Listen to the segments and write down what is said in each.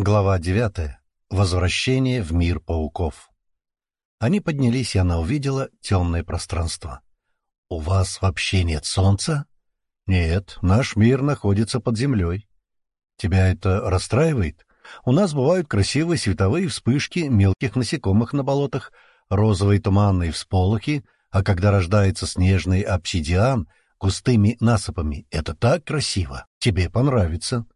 Глава девятая. Возвращение в мир пауков. Они поднялись, и она увидела темное пространство. «У вас вообще нет солнца?» «Нет, наш мир находится под землей». «Тебя это расстраивает? У нас бывают красивые световые вспышки мелких насекомых на болотах, розовые туманные всполохи, а когда рождается снежный обсидиан густыми насыпами, это так красиво. Тебе понравится».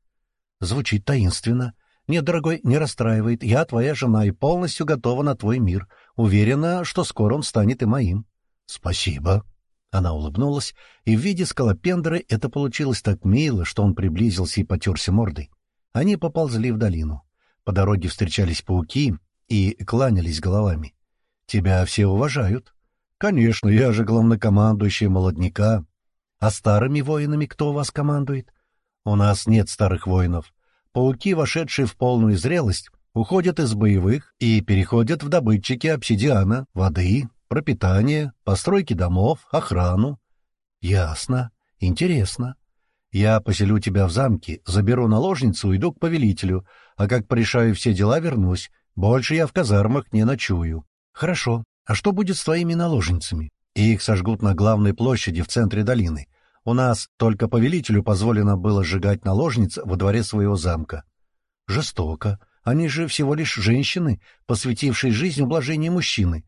Звучит таинственно. «Нет, дорогой, не расстраивает. Я твоя жена и полностью готова на твой мир. Уверена, что скоро он станет и моим». «Спасибо». Она улыбнулась, и в виде скалопендры это получилось так мило, что он приблизился и потерся мордой. Они поползли в долину. По дороге встречались пауки и кланялись головами. «Тебя все уважают». «Конечно, я же главнокомандующий молодняка». «А старыми воинами кто у вас командует?» «У нас нет старых воинов пауки, вошедшие в полную зрелость, уходят из боевых и переходят в добытчики обсидиана, воды, пропитание, постройки домов, охрану. Ясно. Интересно. Я поселю тебя в замке, заберу наложницу, уйду к повелителю, а как порешаю все дела, вернусь. Больше я в казармах не ночую. Хорошо. А что будет с твоими наложницами? Их сожгут на главной площади в центре долины. У нас только повелителю позволено было сжигать наложниц во дворе своего замка. Жестоко. Они же всего лишь женщины, посвятившие жизнь ублажению мужчины.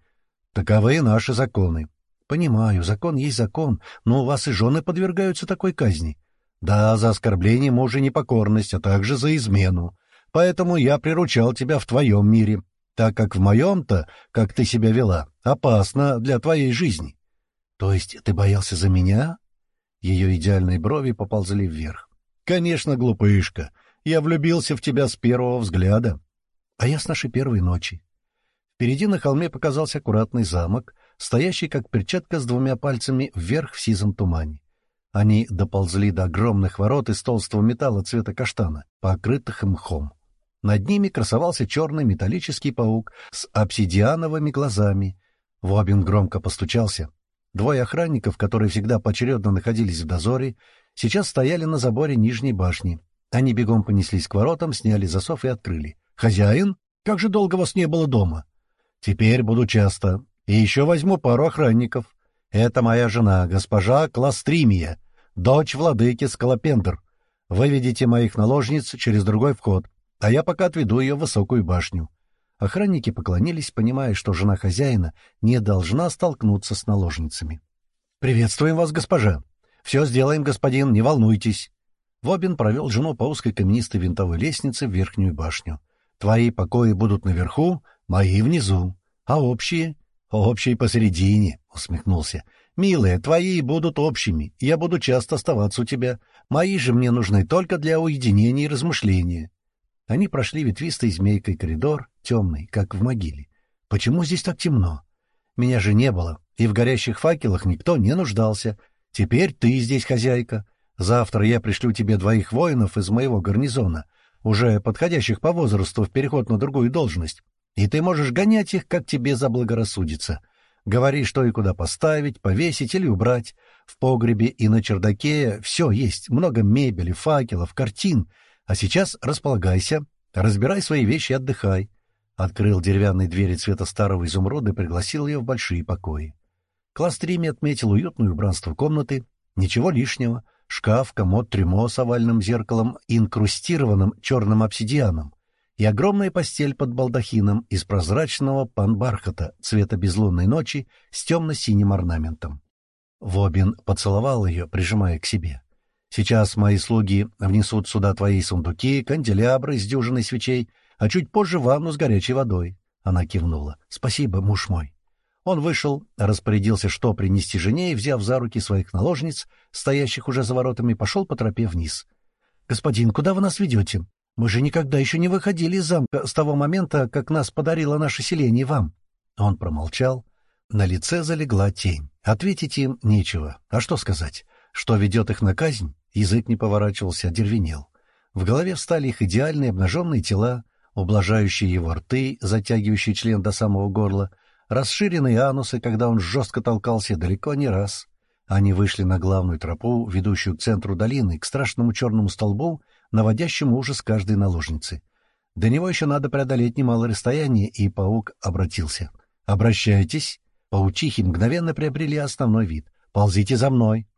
Таковы наши законы. Понимаю, закон есть закон, но у вас и жены подвергаются такой казни. Да, за оскорбление мужа непокорность, а также за измену. Поэтому я приручал тебя в твоем мире, так как в моем-то, как ты себя вела, опасно для твоей жизни. То есть ты боялся за меня? Ее идеальные брови поползли вверх. «Конечно, глупышка. Я влюбился в тебя с первого взгляда. А я с нашей первой ночи». Впереди на холме показался аккуратный замок, стоящий как перчатка с двумя пальцами вверх в сизом тумане. Они доползли до огромных ворот из толстого металла цвета каштана, покрытых мхом. Над ними красовался черный металлический паук с обсидиановыми глазами. Вобин громко постучался. Двое охранников, которые всегда поочередно находились в дозоре, сейчас стояли на заборе нижней башни. Они бегом понеслись к воротам, сняли засов и открыли. «Хозяин? Как же долго вас не было дома?» «Теперь буду часто. И еще возьму пару охранников. Это моя жена, госпожа Кластримия, дочь владыки Скалопендр. Выведите моих наложниц через другой вход, а я пока отведу ее в высокую башню. Охранники поклонились, понимая, что жена хозяина не должна столкнуться с наложницами. «Приветствуем вас, госпожа! Все сделаем, господин, не волнуйтесь!» Вобин провел жену по узкой каменистой винтовой лестнице в верхнюю башню. «Твои покои будут наверху, мои внизу. А общие?» «Общие посередине», — усмехнулся. «Милые, твои будут общими, я буду часто оставаться у тебя. Мои же мне нужны только для уединения и размышления. Они прошли ветвистой змейкой коридор, темный, как в могиле. Почему здесь так темно? Меня же не было, и в горящих факелах никто не нуждался. Теперь ты здесь хозяйка. Завтра я пришлю тебе двоих воинов из моего гарнизона, уже подходящих по возрасту в переход на другую должность. И ты можешь гонять их, как тебе заблагорассудится. Говори, что и куда поставить, повесить или убрать. В погребе и на чердаке все есть, много мебели, факелов, картин — а сейчас располагайся, разбирай свои вещи и отдыхай. Открыл деревянные двери цвета старого изумруда и пригласил ее в большие покои. Кластрими отметил уютное убранство комнаты, ничего лишнего, шкаф, комод, трюмо с овальным зеркалом, инкрустированным черным обсидианом, и огромная постель под балдахином из прозрачного панбархата цвета безлунной ночи с темно-синим орнаментом. Вобин поцеловал ее, прижимая к себе. Сейчас мои слуги внесут сюда твои сундуки, канделябры с дюжиной свечей, а чуть позже ванну с горячей водой. Она кивнула. Спасибо, муж мой. Он вышел, распорядился, что принести жене, и, взяв за руки своих наложниц, стоящих уже за воротами, пошел по тропе вниз. — Господин, куда вы нас ведете? Мы же никогда еще не выходили из замка с того момента, как нас подарило наше селение вам. Он промолчал. На лице залегла тень. Ответить им нечего. А что сказать? Что ведет их на казнь? Язык не поворачивался, дервенел. В голове встали их идеальные обнаженные тела, ублажающие его рты, затягивающие член до самого горла, расширенные анусы, когда он жестко толкался далеко не раз. Они вышли на главную тропу, ведущую к центру долины, к страшному черному столбу, наводящему ужас каждой наложницы. До него еще надо преодолеть немалое расстояние, и паук обратился. «Обращайтесь!» Паучихи мгновенно приобрели основной вид. «Ползите за мной!»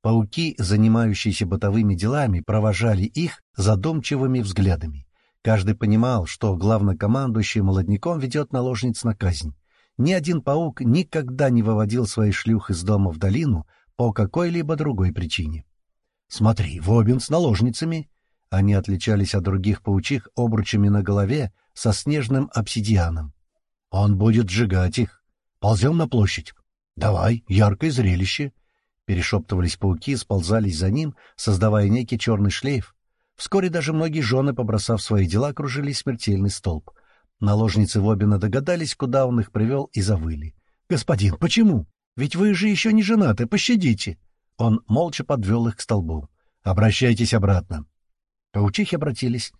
Пауки, занимающиеся бытовыми делами, провожали их задумчивыми взглядами. Каждый понимал, что главнокомандующий молодняком ведет наложниц на казнь. Ни один паук никогда не выводил своих шлюх из дома в долину по какой-либо другой причине. «Смотри, Вобин с наложницами!» Они отличались от других паучих обручами на голове со снежным обсидианом. «Он будет сжигать их. Ползем на площадь. Давай, яркое зрелище!» Перешептывались пауки, сползались за ним, создавая некий черный шлейф. Вскоре даже многие жены, побросав свои дела, кружили смертельный столб. Наложницы Вобина догадались, куда он их привел, и завыли. «Господин, почему? Ведь вы же еще не женаты, пощадите!» Он молча подвел их к столбу. «Обращайтесь обратно». Паучихи обратились.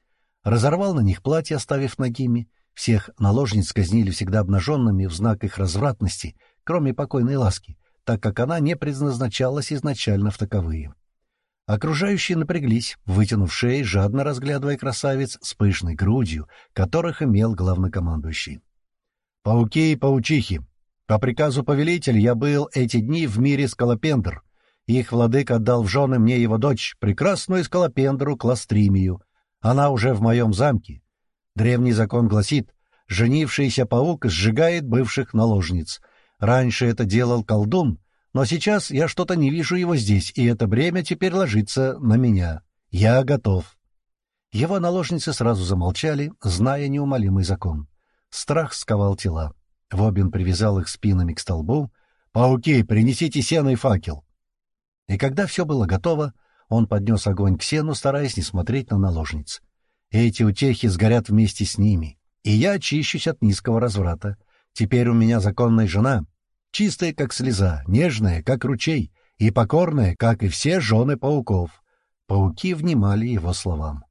Разорвал на них платье, оставив ногими. Всех наложниц казнили всегда обнаженными в знак их развратности, кроме покойной ласки, так как она не предназначалась изначально в таковые. Окружающие напряглись, вытянув шеи, жадно разглядывая красавиц с пышной грудью, которых имел главнокомандующий. «Пауки и паучихи! По приказу повелителя я был эти дни в мире Скалопендр. Их владыка отдал в жены мне его дочь, прекрасную Скалопендру Кластримию. Она уже в моем замке. Древний закон гласит, женившийся паук сжигает бывших наложниц. Раньше это делал колдун, но сейчас я что-то не вижу его здесь, и это бремя теперь ложится на меня. Я готов. Его наложницы сразу замолчали, зная неумолимый закон. Страх сковал тела. Вобин привязал их спинами к столбу. «Пауки, принесите сено и факел!» И когда все было готово, он поднес огонь к сену, стараясь не смотреть на наложниц. Эти утехи сгорят вместе с ними, и я очищусь от низкого разврата. Теперь у меня законная жена, чистая, как слеза, нежная, как ручей, и покорная, как и все жены пауков. Пауки внимали его словам.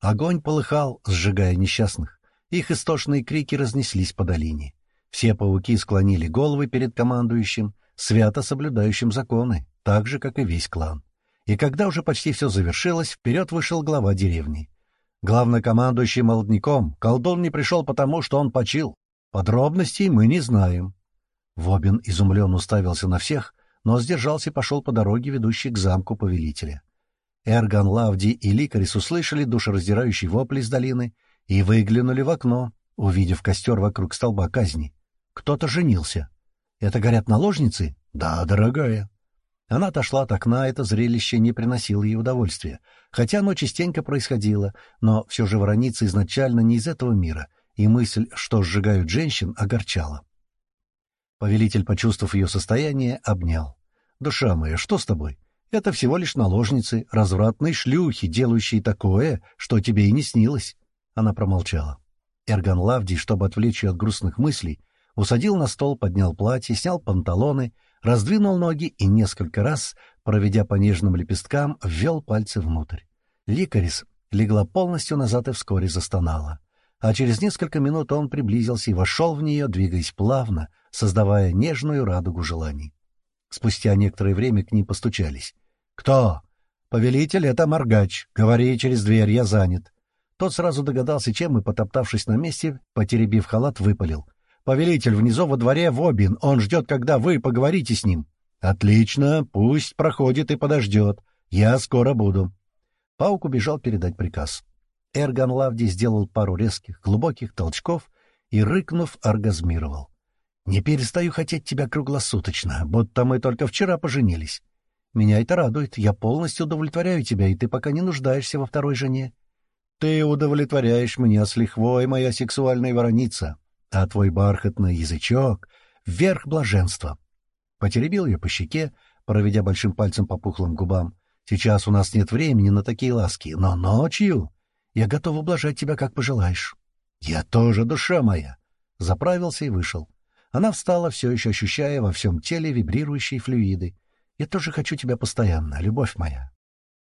Огонь полыхал, сжигая несчастных. Их истошные крики разнеслись по долине. Все пауки склонили головы перед командующим, свято соблюдающим законы, так же, как и весь клан. И когда уже почти все завершилось, вперед вышел глава деревни. Главнокомандующий молодняком, колдун не пришел потому, что он почил. Подробностей мы не знаем. Вобин изумленно уставился на всех, но сдержался и пошел по дороге, ведущей к замку повелителя. Эрган, Лавди и Ликарис услышали душераздирающий вопль из долины и выглянули в окно, увидев костер вокруг столба казни. Кто-то женился. Это, горят, наложницы? Да, дорогая. Она отошла от окна, это зрелище не приносило ей удовольствия. Хотя оно частенько происходило, но все же вороница изначально не из этого мира, и мысль, что сжигают женщин, огорчала. Повелитель, почувствовав ее состояние, обнял. «Душа моя, что с тобой? Это всего лишь наложницы, развратные шлюхи, делающие такое, что тебе и не снилось». Она промолчала. Эрган Лавди, чтобы отвлечь ее от грустных мыслей, усадил на стол, поднял платье, снял панталоны, раздвинул ноги и несколько раз, проведя по нежным лепесткам, ввел пальцы внутрь. Ликарис легла полностью назад и вскоре застонала. А через несколько минут он приблизился и вошел в нее, двигаясь плавно, создавая нежную радугу желаний. Спустя некоторое время к ним постучались. «Кто?» «Повелитель — это Маргач. Говори через дверь, я занят». Тот сразу догадался, чем, и, потоптавшись на месте, потеребив халат, выпалил. «Повелитель внизу во дворе Вобин. Он ждет, когда вы поговорите с ним». «Отлично. Пусть проходит и подождет. Я скоро буду». Паук убежал передать приказ. Эрган Лавди сделал пару резких, глубоких толчков и, рыкнув, оргазмировал. Не перестаю хотеть тебя круглосуточно, будто мы только вчера поженились. Меня это радует, я полностью удовлетворяю тебя, и ты пока не нуждаешься во второй жене. Ты удовлетворяешь меня с лихвой, моя сексуальная вороница, а твой бархатный язычок — верх блаженства. Потеребил ее по щеке, проведя большим пальцем по пухлым губам. Сейчас у нас нет времени на такие ласки, но ночью я готов ублажать тебя, как пожелаешь. Я тоже, душа моя. Заправился и вышел. Она встала, все еще ощущая во всем теле вибрирующие флюиды. «Я тоже хочу тебя постоянно, любовь моя».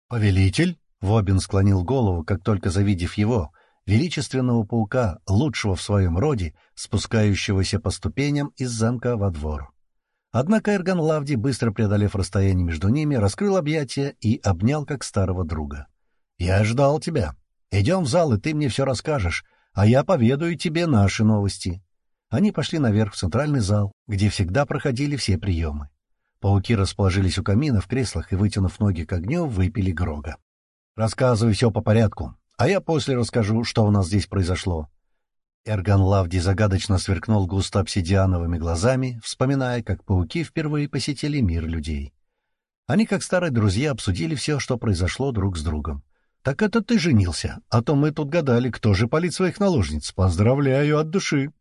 «Повелитель?» — Вобин склонил голову, как только завидев его, величественного паука, лучшего в своем роде, спускающегося по ступеням из замка во двор. Однако Эрган Лавди, быстро преодолев расстояние между ними, раскрыл объятия и обнял как старого друга. «Я ждал тебя». Идем в зал, и ты мне все расскажешь, а я поведаю тебе наши новости». Они пошли наверх в центральный зал, где всегда проходили все приемы. Пауки расположились у камина в креслах и, вытянув ноги к огню, выпили Грога. «Рассказывай все по порядку, а я после расскажу, что у нас здесь произошло». Эрган Лавди загадочно сверкнул густо обсидиановыми глазами, вспоминая, как пауки впервые посетили мир людей. Они, как старые друзья, обсудили все, что произошло друг с другом. «Так это ты женился, а то мы тут гадали, кто же палит своих наложниц. Поздравляю от души!»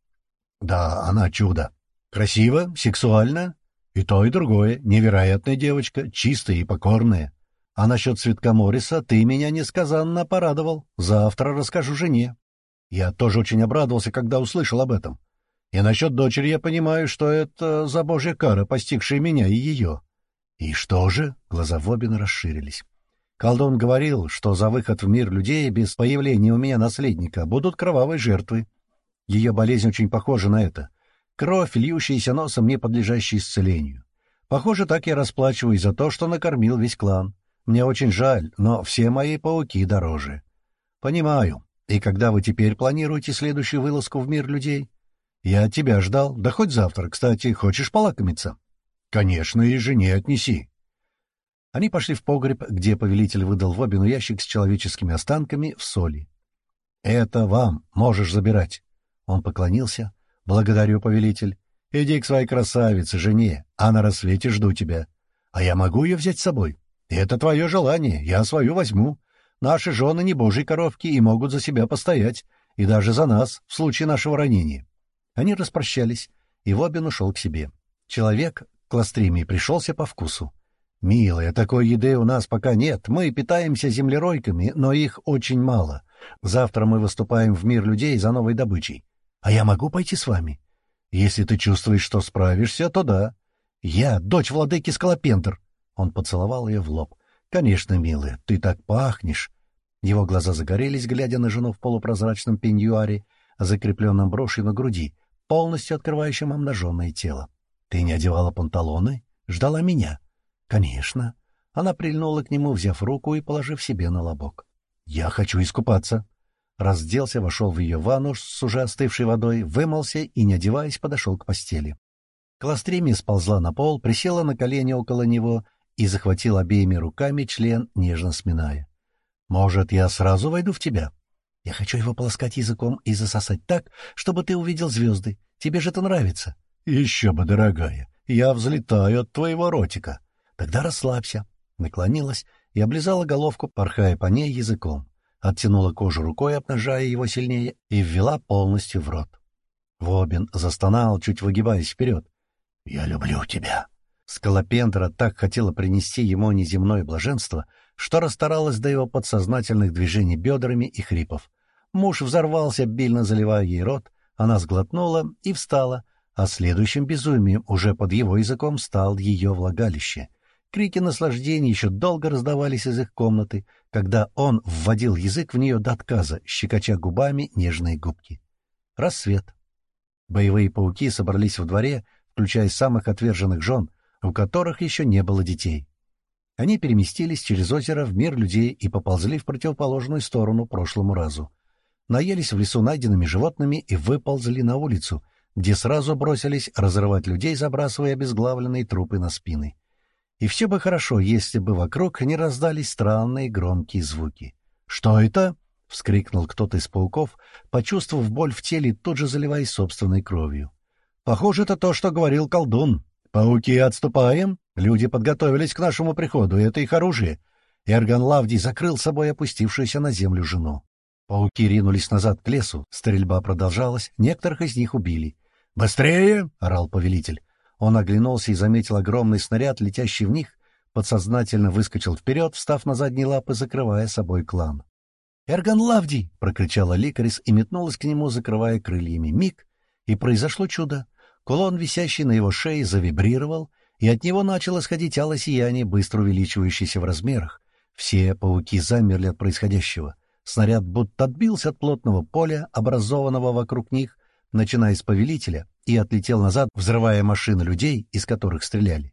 «Да, она чудо. Красиво, сексуально, и то, и другое. Невероятная девочка, чистая и покорная. А насчет цветка Морриса ты меня несказанно порадовал. Завтра расскажу жене. Я тоже очень обрадовался, когда услышал об этом. И насчет дочери я понимаю, что это за божья кара, постигшая меня и ее. И что же? Глаза Вобина расширились. Колдун говорил, что за выход в мир людей без появления у меня наследника будут кровавые жертвы. Ее болезнь очень похожа на это. Кровь, льющаяся носом, не подлежащая исцелению. Похоже, так я расплачиваюсь за то, что накормил весь клан. Мне очень жаль, но все мои пауки дороже. Понимаю. И когда вы теперь планируете следующую вылазку в мир людей? Я тебя ждал. Да хоть завтра. Кстати, хочешь полакомиться? Конечно, и жене отнеси. Они пошли в погреб, где повелитель выдал Вобину ящик с человеческими останками в соли. «Это вам, можешь забирать». Он поклонился, «Благодарю, повелитель. Иди к своей красавице, жене, а на рассвете жду тебя. А я могу ее взять с собой? Это твое желание, я свою возьму. Наши жены не божьи коровки и могут за себя постоять, и даже за нас, в случае нашего ранения». Они распрощались, и Вобин ушел к себе. Человек к Ластримии пришелся по вкусу. «Милая, такой еды у нас пока нет. Мы питаемся землеройками, но их очень мало. Завтра мы выступаем в мир людей за новой добычей. А я могу пойти с вами? Если ты чувствуешь, что справишься, то да. Я дочь владыки Скалопендр. Он поцеловал ее в лоб. Конечно, милая, ты так пахнешь. Его глаза загорелись, глядя на жену в полупрозрачном пеньюаре, закрепленном брошью на груди, полностью открывающем обнаженное тело. Ты не одевала панталоны? Ждала меня? Конечно. Она прильнула к нему, взяв руку и положив себе на лобок. Я хочу искупаться разделся, вошел в ее ванну с уже остывшей водой, вымылся и, не одеваясь, подошел к постели. Кластремия сползла на пол, присела на колени около него и захватил обеими руками член, нежно сминая. «Может, я сразу войду в тебя? Я хочу его полоскать языком и засосать так, чтобы ты увидел звезды. Тебе же это нравится». «Еще бы, дорогая, я взлетаю от твоего ротика». «Тогда расслабься». Наклонилась и облизала головку, порхая по ней языком оттянула кожу рукой, обнажая его сильнее, и ввела полностью в рот. Вобин застонал, чуть выгибаясь вперед. «Я люблю тебя!» Скалопендра так хотела принести ему неземное блаженство, что расстаралась до его подсознательных движений бедрами и хрипов. Муж взорвался, обильно заливая ей рот, она сглотнула и встала, а следующим безумием уже под его языком стал ее влагалище — Крики наслаждения еще долго раздавались из их комнаты, когда он вводил язык в нее до отказа, щекоча губами нежные губки. Рассвет. Боевые пауки собрались в дворе, включая самых отверженных жен, у которых еще не было детей. Они переместились через озеро в мир людей и поползли в противоположную сторону прошлому разу. Наелись в лесу найденными животными и выползли на улицу, где сразу бросились разрывать людей, забрасывая обезглавленные трупы на спины. И все бы хорошо, если бы вокруг не раздались странные громкие звуки. «Что это?» — вскрикнул кто-то из пауков, почувствовав боль в теле, тут же заливаясь собственной кровью. «Похоже, это то, что говорил колдун. Пауки, отступаем. Люди подготовились к нашему приходу, и это их оружие». Эрган Лавди закрыл собой опустившуюся на землю жену. Пауки ринулись назад к лесу, стрельба продолжалась, некоторых из них убили. «Быстрее!» — орал повелитель. Он оглянулся и заметил огромный снаряд, летящий в них, подсознательно выскочил вперед, встав на задние лапы, закрывая собой клан. «Эрган Лавди!» — прокричала Ликарис и метнулась к нему, закрывая крыльями. Миг, и произошло чудо. Кулон, висящий на его шее, завибрировал, и от него начало сходить алое сияние, быстро увеличивающееся в размерах. Все пауки замерли от происходящего. Снаряд будто отбился от плотного поля, образованного вокруг них, начиная с повелителя, и отлетел назад, взрывая машины людей, из которых стреляли.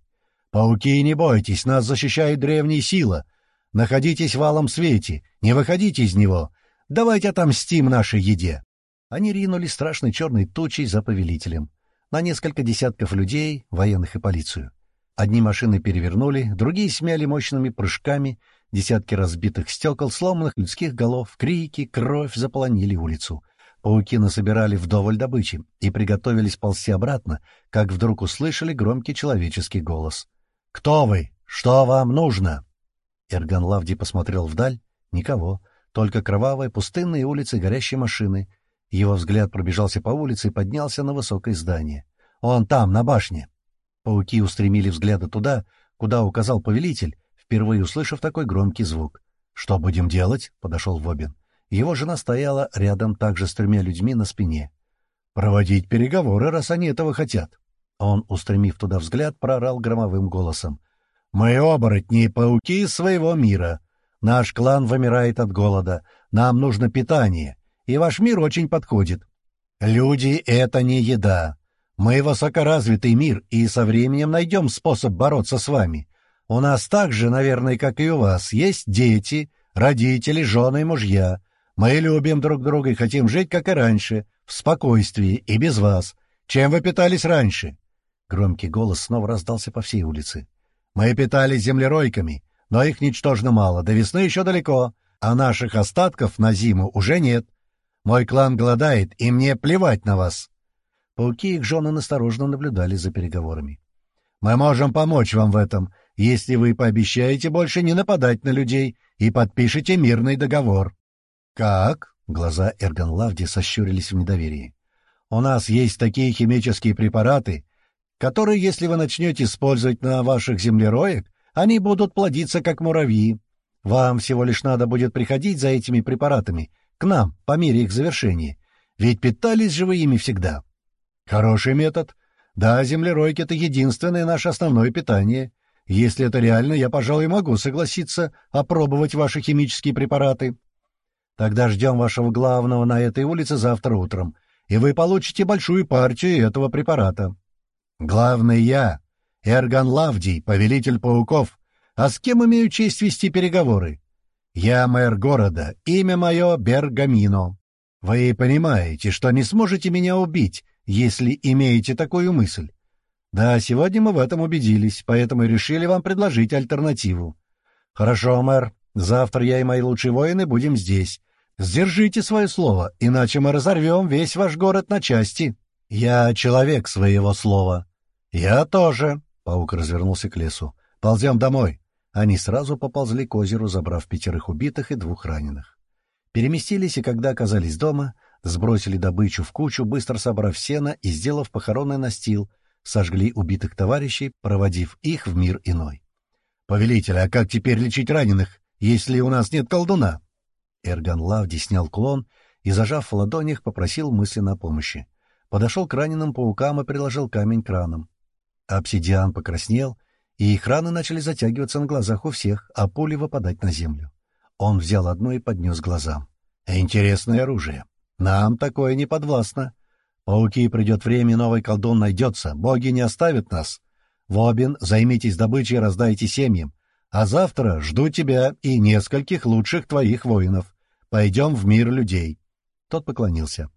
«Пауки, не бойтесь, нас защищает древняя сила. Находитесь в алом свете, не выходите из него. Давайте отомстим нашей еде!» Они ринулись страшной черной тучей за повелителем. На несколько десятков людей, военных и полицию. Одни машины перевернули, другие смяли мощными прыжками, десятки разбитых стекол, сломанных людских голов, крики, кровь заполонили улицу. Пауки насобирали вдоволь добычи и приготовились ползти обратно, как вдруг услышали громкий человеческий голос. «Кто вы? Что вам нужно?» Эрган Лавди посмотрел вдаль. Никого. Только кровавые пустынные улицы горящие машины. Его взгляд пробежался по улице и поднялся на высокое здание. «Он там, на башне!» Пауки устремили взгляды туда, куда указал повелитель, впервые услышав такой громкий звук. «Что будем делать?» — подошел Вобин. Его жена стояла рядом также с тремя людьми на спине. «Проводить переговоры, раз они этого хотят». Он, устремив туда взгляд, прорал громовым голосом. «Мы оборотни и пауки своего мира. Наш клан вымирает от голода. Нам нужно питание, и ваш мир очень подходит. Люди — это не еда. Мы высокоразвитый мир, и со временем найдем способ бороться с вами. У нас так же, наверное, как и у вас, есть дети, родители, жены и мужья. Мы любим друг друга и хотим жить, как и раньше, в спокойствии и без вас. Чем вы питались раньше?» Громкий голос снова раздался по всей улице. «Мы питались землеройками, но их ничтожно мало, до весны еще далеко, а наших остатков на зиму уже нет. Мой клан голодает, и мне плевать на вас». Пауки и их жены насторожно наблюдали за переговорами. «Мы можем помочь вам в этом, если вы пообещаете больше не нападать на людей и подпишете мирный договор». «Как?» — глаза Эрган Лавди сощурились в недоверии. «У нас есть такие химические препараты, которые, если вы начнете использовать на ваших землероек, они будут плодиться, как муравьи. Вам всего лишь надо будет приходить за этими препаратами, к нам, по мере их завершения. Ведь питались же вы ими всегда». «Хороший метод. Да, землеройки — это единственное наше основное питание. Если это реально, я, пожалуй, могу согласиться опробовать ваши химические препараты». Тогда ждем вашего главного на этой улице завтра утром, и вы получите большую партию этого препарата. Главный я, Эрган Лавдий, повелитель пауков. А с кем имею честь вести переговоры? Я мэр города, имя мое Бергамино. Вы понимаете, что не сможете меня убить, если имеете такую мысль. Да, сегодня мы в этом убедились, поэтому решили вам предложить альтернативу. Хорошо, мэр, завтра я и мои лучшие воины будем здесь, Сдержите свое слово, иначе мы разорвем весь ваш город на части. Я человек своего слова. Я тоже. Паук развернулся к лесу. Ползем домой. Они сразу поползли к озеру, забрав пятерых убитых и двух раненых. Переместились, и когда оказались дома, сбросили добычу в кучу, быстро собрав сено и, сделав похоронный настил, сожгли убитых товарищей, проводив их в мир иной. «Повелитель, а как теперь лечить раненых, если у нас нет колдуна?» Эрган Лавди снял кулон и, зажав в ладонях, попросил мысленно о помощи. Подошел к раненым паукам и приложил камень к ранам. Обсидиан покраснел, и их раны начали затягиваться на глазах у всех, а пули выпадать на землю. Он взял одно и поднес глазам. «Интересное оружие. Нам такое не подвластно. Пауки, придет время, новый колдун найдется. Боги не оставят нас. Вобин, займитесь добычей раздайте семьям. А завтра жду тебя и нескольких лучших твоих воинов. Пойдем в мир людей. Тот поклонился.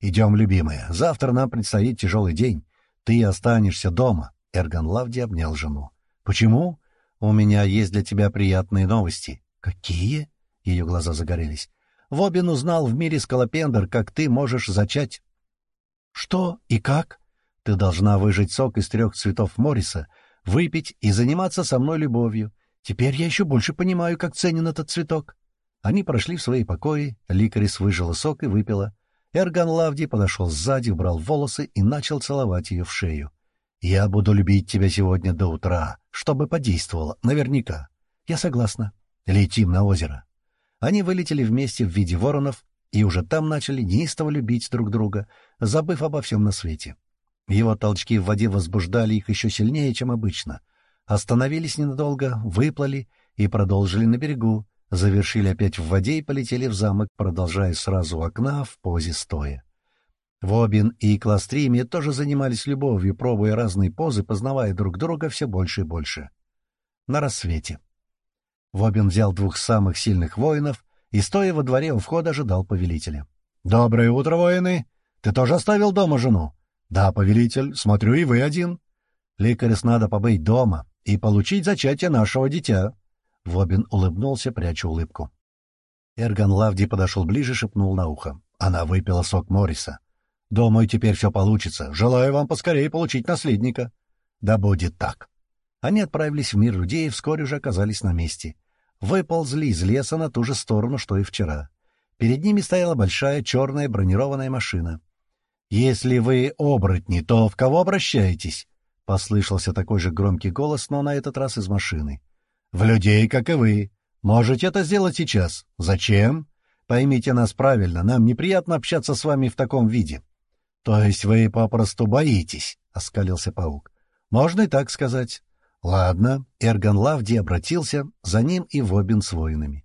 Идем, любимая. Завтра нам предстоит тяжелый день. Ты останешься дома. Эрган Лавди обнял жену. Почему? У меня есть для тебя приятные новости. Какие? Ее глаза загорелись. Вобин узнал в мире Скалопендр, как ты можешь зачать. Что и как? Ты должна выжать сок из трех цветов Мориса — выпить и заниматься со мной любовью. Теперь я еще больше понимаю, как ценен этот цветок. Они прошли в свои покои, Ликарис выжила сок и выпила. Эрган Лавди подошел сзади, убрал волосы и начал целовать ее в шею. «Я буду любить тебя сегодня до утра, чтобы подействовало, наверняка. Я согласна. Летим на озеро». Они вылетели вместе в виде воронов и уже там начали неистово любить друг друга, забыв обо всем на свете. Его толчки в воде возбуждали их еще сильнее, чем обычно. Остановились ненадолго, выплыли и продолжили на берегу, завершили опять в воде и полетели в замок, продолжая сразу окна в позе стоя. Вобин и Кластримия тоже занимались любовью, пробуя разные позы, познавая друг друга все больше и больше. На рассвете. Вобин взял двух самых сильных воинов и, стоя во дворе у входа, ожидал повелителя. — Доброе утро, воины! Ты тоже оставил дома жену? — Да, повелитель, смотрю, и вы один. — Лекарес надо побыть дома и получить зачатие нашего дитя. Вобин улыбнулся, пряча улыбку. Эрган Лавди подошел ближе, шепнул на ухо. Она выпила сок Морриса. «Думаю, теперь все получится. Желаю вам поскорее получить наследника». «Да будет так». Они отправились в мир людей и вскоре уже оказались на месте. Выползли из леса на ту же сторону, что и вчера. Перед ними стояла большая черная бронированная машина. «Если вы оборотни, то в кого обращаетесь?» — послышался такой же громкий голос, но на этот раз из машины. «В людей, как и вы. Можете это сделать сейчас. Зачем? Поймите нас правильно, нам неприятно общаться с вами в таком виде. То есть вы попросту боитесь, — оскалился паук. Можно и так сказать. Ладно, Эрган Лавди обратился, за ним и Вобин с воинами.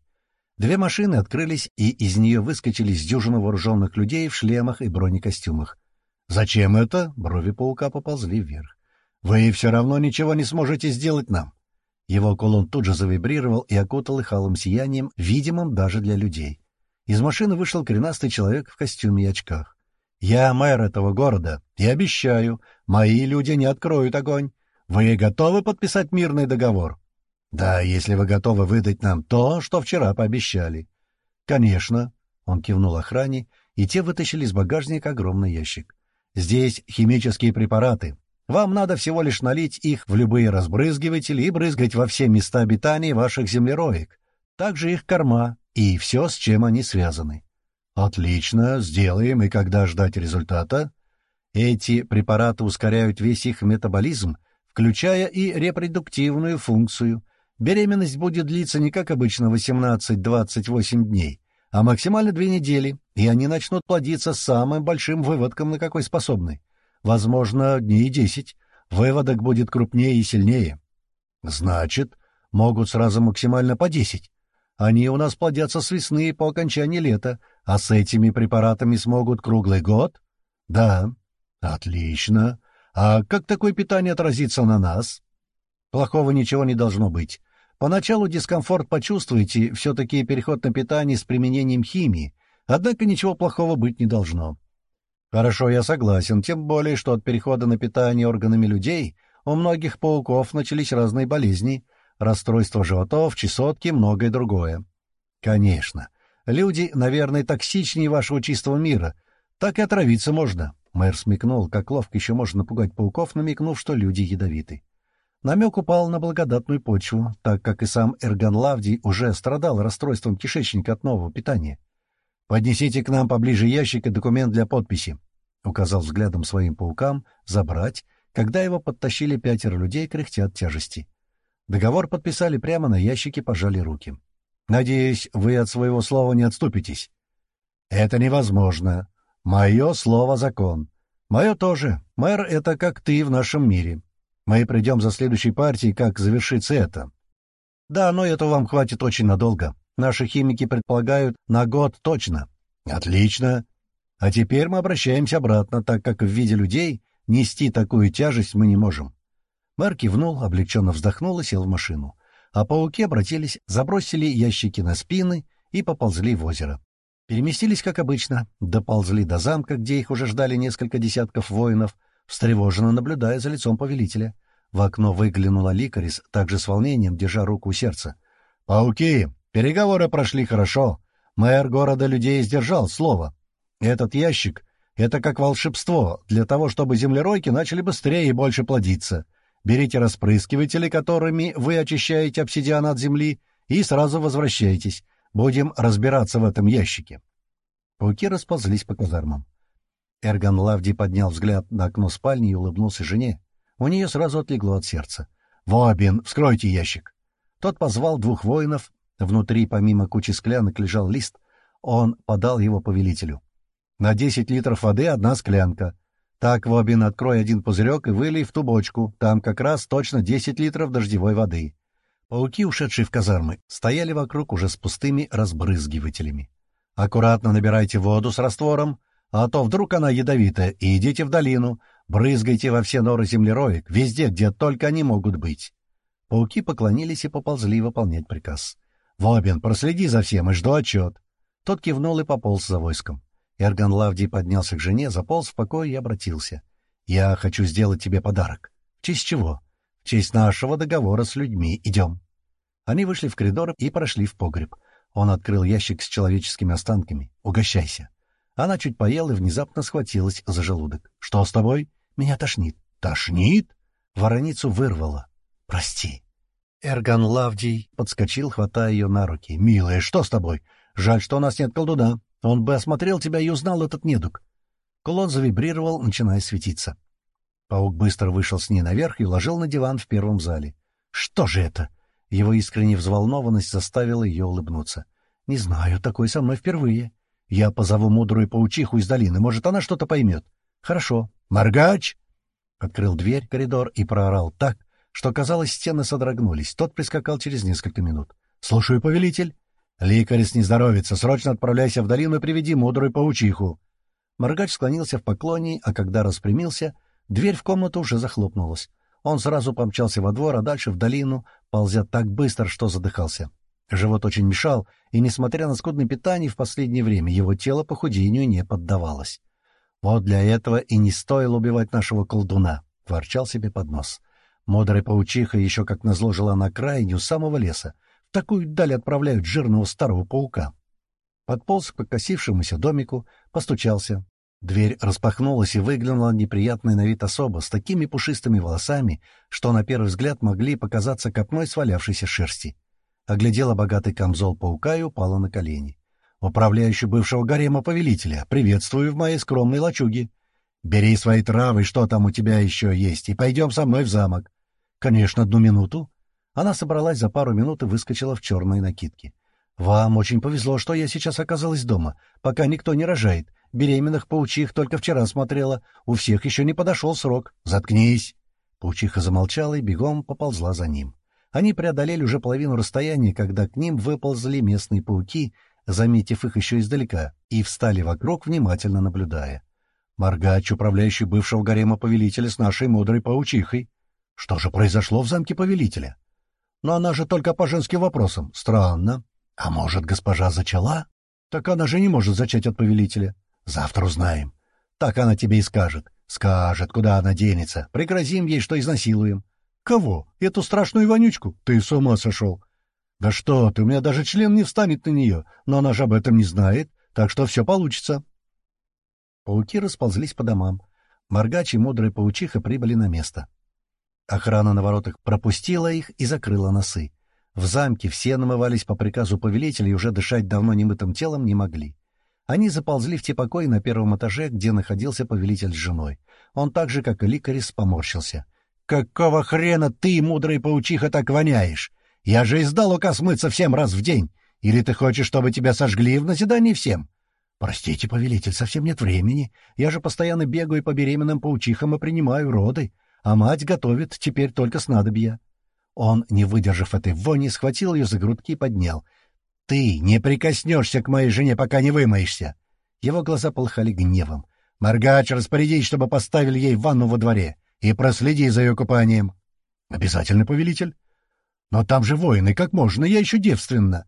Две машины открылись, и из нее выскочили с дюжины вооруженных людей в шлемах и бронекостюмах. «Зачем это?» — брови паука поползли вверх. «Вы все равно ничего не сможете сделать нам. Его кулон тут же завибрировал и окутал их алым сиянием, видимым даже для людей. Из машины вышел коренастый человек в костюме и очках. «Я мэр этого города, и обещаю, мои люди не откроют огонь. Вы готовы подписать мирный договор?» «Да, если вы готовы выдать нам то, что вчера пообещали». «Конечно», — он кивнул охране, и те вытащили из багажника огромный ящик. «Здесь химические препараты, вам надо всего лишь налить их в любые разбрызгиватели и брызгать во все места обитания ваших землероек, также их корма и все, с чем они связаны. Отлично, сделаем, и когда ждать результата? Эти препараты ускоряют весь их метаболизм, включая и репродуктивную функцию. Беременность будет длиться не как обычно 18-28 дней, а максимально две недели, и они начнут плодиться самым большим выводком, на какой способны возможно, дней десять. Выводок будет крупнее и сильнее. Значит, могут сразу максимально по десять. Они у нас плодятся с весны по окончании лета, а с этими препаратами смогут круглый год? Да. Отлично. А как такое питание отразится на нас? Плохого ничего не должно быть. Поначалу дискомфорт почувствуете, все-таки переход на питание с применением химии, однако ничего плохого быть не должно. Хорошо, я согласен, тем более, что от перехода на питание органами людей у многих пауков начались разные болезни, расстройства животов, чесотки, многое другое. Конечно. Люди, наверное, токсичнее вашего чистого мира. Так и отравиться можно. Мэр смекнул, как ловко еще можно напугать пауков, намекнув, что люди ядовиты. Намек упал на благодатную почву, так как и сам Эрган Лавди уже страдал расстройством кишечника от нового питания. «Поднесите к нам поближе ящик и документ для подписи», — указал взглядом своим паукам забрать, когда его подтащили пятеро людей, кряхтя от тяжести. Договор подписали прямо на ящике, пожали руки. «Надеюсь, вы от своего слова не отступитесь». «Это невозможно. Мое слово — закон. Мое тоже. Мэр — это как ты в нашем мире. Мы придем за следующей партией, как завершится это». «Да, но этого вам хватит очень надолго. Наши химики предполагают на год точно. Отлично. А теперь мы обращаемся обратно, так как в виде людей нести такую тяжесть мы не можем. Мэр кивнул, облегченно вздохнул и сел в машину. А пауки обратились, забросили ящики на спины и поползли в озеро. Переместились, как обычно, доползли до замка, где их уже ждали несколько десятков воинов, встревоженно наблюдая за лицом повелителя. В окно выглянула Ликарис, также с волнением, держа руку у сердца. «Пауки, Переговоры прошли хорошо. Мэр города людей сдержал слово. Этот ящик — это как волшебство, для того, чтобы землеройки начали быстрее и больше плодиться. Берите распрыскиватели, которыми вы очищаете обсидиан от земли, и сразу возвращайтесь. Будем разбираться в этом ящике. Пауки расползлись по казармам. Эрган Лавди поднял взгляд на окно спальни и улыбнулся жене. У нее сразу отлегло от сердца. «Вобин, вскройте ящик!» Тот позвал двух воинов, Внутри, помимо кучи склянок, лежал лист. Он подал его повелителю. «На десять литров воды одна склянка. Так, Вобин, открой один пузырек и вылей в ту бочку. Там как раз точно десять литров дождевой воды». Пауки, ушедшие в казармы, стояли вокруг уже с пустыми разбрызгивателями. «Аккуратно набирайте воду с раствором, а то вдруг она ядовитая, и идите в долину, брызгайте во все норы землероек, везде, где только они могут быть». Пауки поклонились и поползли выполнять приказ. Вобин, проследи за всем и жду отчет. Тот кивнул и пополз за войском. Эрган Лавди поднялся к жене, заполз в покой и обратился. — Я хочу сделать тебе подарок. — В честь чего? — В честь нашего договора с людьми. Идем. Они вышли в коридор и прошли в погреб. Он открыл ящик с человеческими останками. «Угощайся». Она чуть поела и внезапно схватилась за желудок. «Что с тобой?» «Меня тошнит». «Тошнит?» Вороницу вырвало. «Прости». Эрган Лавдий подскочил, хватая ее на руки. «Милая, что с тобой? Жаль, что у нас нет колдуна. Он бы осмотрел тебя и узнал этот недуг». Кулон завибрировал, начиная светиться. Паук быстро вышел с ней наверх и ложил на диван в первом зале. «Что же это?» Его искренняя взволнованность заставила ее улыбнуться. «Не знаю, такой со мной впервые. Я позову мудрую паучиху из долины, может, она что-то поймет». «Хорошо. Моргач!» Открыл дверь, коридор и проорал так, что, казалось, стены содрогнулись. Тот прискакал через несколько минут. «Слушаю, повелитель». «Ликарис не здоровится. Срочно отправляйся в долину и приведи мудрую паучиху». Моргач склонился в поклоне, а когда распрямился, дверь в комнату уже захлопнулась. Он сразу помчался во двор, а дальше в долину, ползя так быстро, что задыхался. Живот очень мешал, и, несмотря на скудное питание, в последнее время его тело похудению не поддавалось. «Вот для этого и не стоило убивать нашего колдуна», — ворчал себе под нос. Модрая паучиха еще как назло жила на окраине у самого леса. Такую даль отправляют жирного старого паука. Подполз к покосившемуся домику, постучался. Дверь распахнулась, и выглянула неприятная на вид особа с такими пушистыми волосами, что на первый взгляд могли показаться копной свалявшейся шерсти. Оглядела богатый камзол паука и упала на колени. «Управляющий бывшего гарема повелителя, приветствую в моей скромной лачуге. Бери свои травы, что там у тебя еще есть, и пойдем со мной в замок». «Конечно, одну минуту». Она собралась за пару минут и выскочила в черной накидке. «Вам очень повезло, что я сейчас оказалась дома, пока никто не рожает. Беременных паучих только вчера смотрела. У всех еще не подошел срок. Заткнись!» Паучиха замолчала и бегом поползла за ним. Они преодолели уже половину расстояния, когда к ним выползли местные пауки, заметив их еще издалека, и встали вокруг, внимательно наблюдая. Маргач, управляющий бывшего гарема повелителя с нашей мудрой паучихой. Что же произошло в замке повелителя? Но она же только по женским вопросам. Странно. А может, госпожа зачала? Так она же не может зачать от повелителя. Завтра узнаем. Так она тебе и скажет. Скажет, куда она денется. Пригрозим ей, что изнасилуем. Кого? Эту страшную вонючку? Ты с ума сошел. Да что ты, у меня даже член не встанет на нее, но она же об этом не знает, так что все получится. Пауки расползлись по домам. Моргач и мудрая паучиха прибыли на место. Охрана на воротах пропустила их и закрыла носы. В замке все намывались по приказу повелителя и уже дышать давно немытым телом не могли. Они заползли в те покои на первом этаже, где находился повелитель с женой. Он так же, как и Ликарис, поморщился. «Какого хрена ты, мудрый паучиха, так воняешь? Я же издал указ мыться всем раз в день. Или ты хочешь, чтобы тебя сожгли в назидании всем?» «Простите, повелитель, совсем нет времени. Я же постоянно бегаю по беременным паучихам и принимаю роды, а мать готовит теперь только снадобья». Он, не выдержав этой вони, схватил ее за грудки и поднял. Ты не прикоснешься к моей жене, пока не вымоешься. Его глаза полыхали гневом. Маргач, распорядись, чтобы поставили ей ванну во дворе, и проследи за ее купанием. Обязательно, повелитель. Но там же воины, как можно, я еще девственна.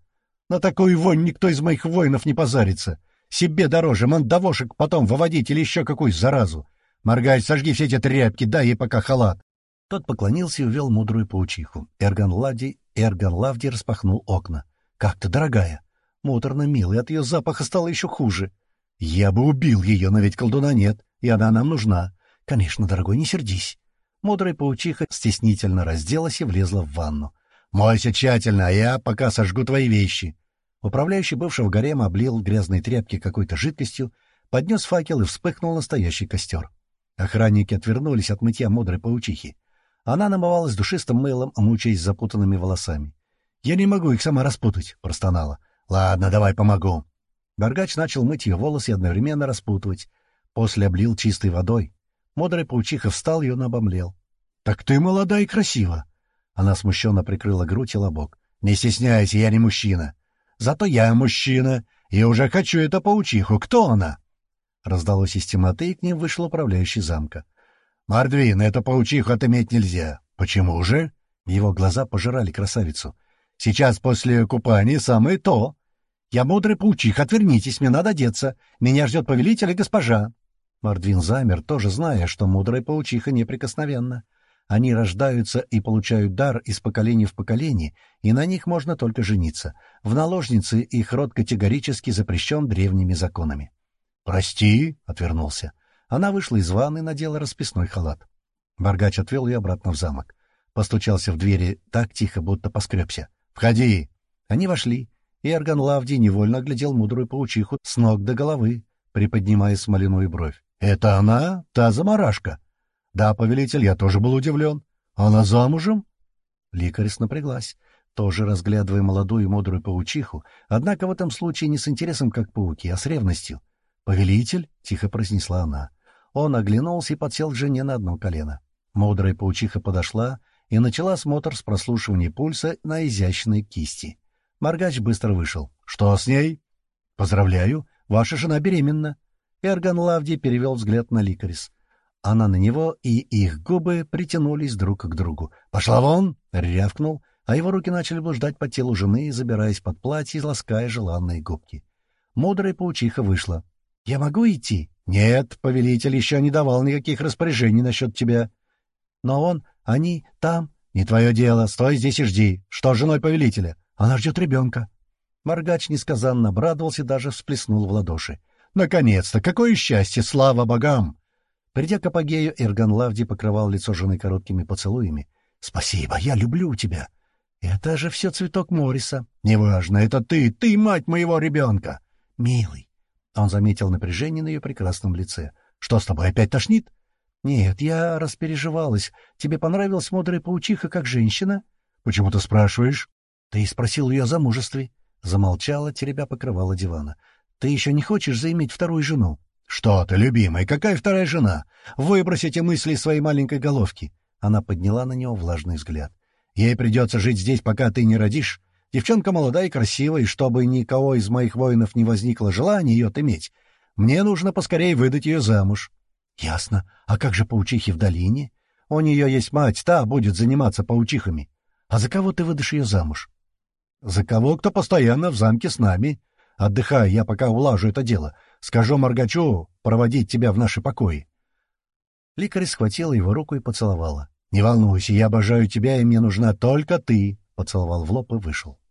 На такую вонь никто из моих воинов не позарится. Себе дороже мандавошек потом выводить или еще какую заразу. Маргач, сожги все эти тряпки, дай ей пока халат. Тот поклонился и увел мудрую паучиху. Эрган Лади, Эрган Лавди распахнул окна. «Как ты, дорогая?» Муторно милый, от ее запаха стало еще хуже. «Я бы убил ее, но ведь колдуна нет, и она нам нужна. Конечно, дорогой, не сердись». Мудрая паучиха стеснительно разделась и влезла в ванну. «Мойся тщательно, а я пока сожгу твои вещи». Управляющий бывшего гарема облил грязные тряпки какой-то жидкостью, поднес факел и вспыхнул настоящий костер. Охранники отвернулись от мытья мудрой паучихи. Она намывалась душистым мылом, мучаясь запутанными волосами. «Я не могу их сама распутать», — простонала. «Ладно, давай помогу». Баргач начал мыть ее волосы и одновременно распутывать. После облил чистой водой. Мудрый паучиха встал и он обомлел. «Так ты молода и красива!» Она смущенно прикрыла грудь и лобок. «Не стесняйся, я не мужчина. Зато я мужчина, и уже хочу эту паучиху. Кто она?» Раздалось из темноты, и к ним вышел управляющий замка. «Мордвин, эту паучиху отыметь нельзя. Почему же?» Его глаза пожирали красавицу. Сейчас после купания самое то. Я мудрый паучих, отвернитесь, мне надо одеться. Меня ждет повелитель и госпожа. Мордвин замер, тоже зная, что мудрая паучиха неприкосновенна. Они рождаются и получают дар из поколения в поколение, и на них можно только жениться. В наложнице их род категорически запрещен древними законами. «Прости», — отвернулся. Она вышла из ванны, надела расписной халат. Баргач отвел ее обратно в замок. Постучался в двери так тихо, будто поскребся. «Входи!» Они вошли, и Эрган Лавди невольно глядел мудрую паучиху с ног до головы, приподнимая смоляную бровь. «Это она? Та заморашка?» «Да, повелитель, я тоже был удивлен. Она замужем?» Ликарис напряглась, тоже разглядывая молодую и мудрую паучиху, однако в этом случае не с интересом, как пауки, а с ревностью. «Повелитель?» — тихо произнесла она. Он оглянулся и подсел к жене на одно колено. Мудрая паучиха подошла и начала осмотр с прослушивания пульса на изящной кисти. Маргач быстро вышел. «Что с ней?» «Поздравляю, ваша жена беременна». Эрган Лавди перевел взгляд на Ликарис. Она на него, и их губы притянулись друг к другу. «Пошла вон!» — рявкнул, а его руки начали блуждать по телу жены, забираясь под платье и лаская желанные губки. Мудрая паучиха вышла. «Я могу идти?» «Нет, повелитель еще не давал никаких распоряжений насчет тебя». «Но он, они, там...» «Не твое дело, стой здесь и жди. Что с женой повелителя? Она ждет ребенка». Моргач несказанно обрадовался и даже всплеснул в ладоши. «Наконец-то! Какое счастье! Слава богам!» Придя к апогею, Эрган Лавди покрывал лицо жены короткими поцелуями. «Спасибо, я люблю тебя!» «Это же все цветок Морриса!» «Неважно, это ты! Ты мать моего ребенка!» «Милый!» Он заметил напряжение на ее прекрасном лице. «Что с тобой, опять тошнит?» «Нет, я распереживалась. Тебе понравилась мудрая паучиха как женщина?» «Почему ты спрашиваешь?» «Ты спросил ее о замужестве». Замолчала, теребя покрывала дивана. «Ты еще не хочешь заиметь вторую жену?» «Что ты, любимая, какая вторая жена? Выбрось эти мысли из своей маленькой головки!» Она подняла на него влажный взгляд. «Ей придется жить здесь, пока ты не родишь. Девчонка молодая и красивая, и чтобы никого из моих воинов не возникло желания ее иметь, мне нужно поскорее выдать ее замуж». «Ясно. А как же паучихи в долине? У нее есть мать, та будет заниматься паучихами. А за кого ты выдашь ее замуж?» «За кого, кто постоянно в замке с нами. Отдыхай, я пока улажу это дело. Скажу Маргачу проводить тебя в наши покои. Ликарь схватила его руку и поцеловала. — Не волнуйся, я обожаю тебя, и мне нужна только ты, — поцеловал в лоб и вышел. —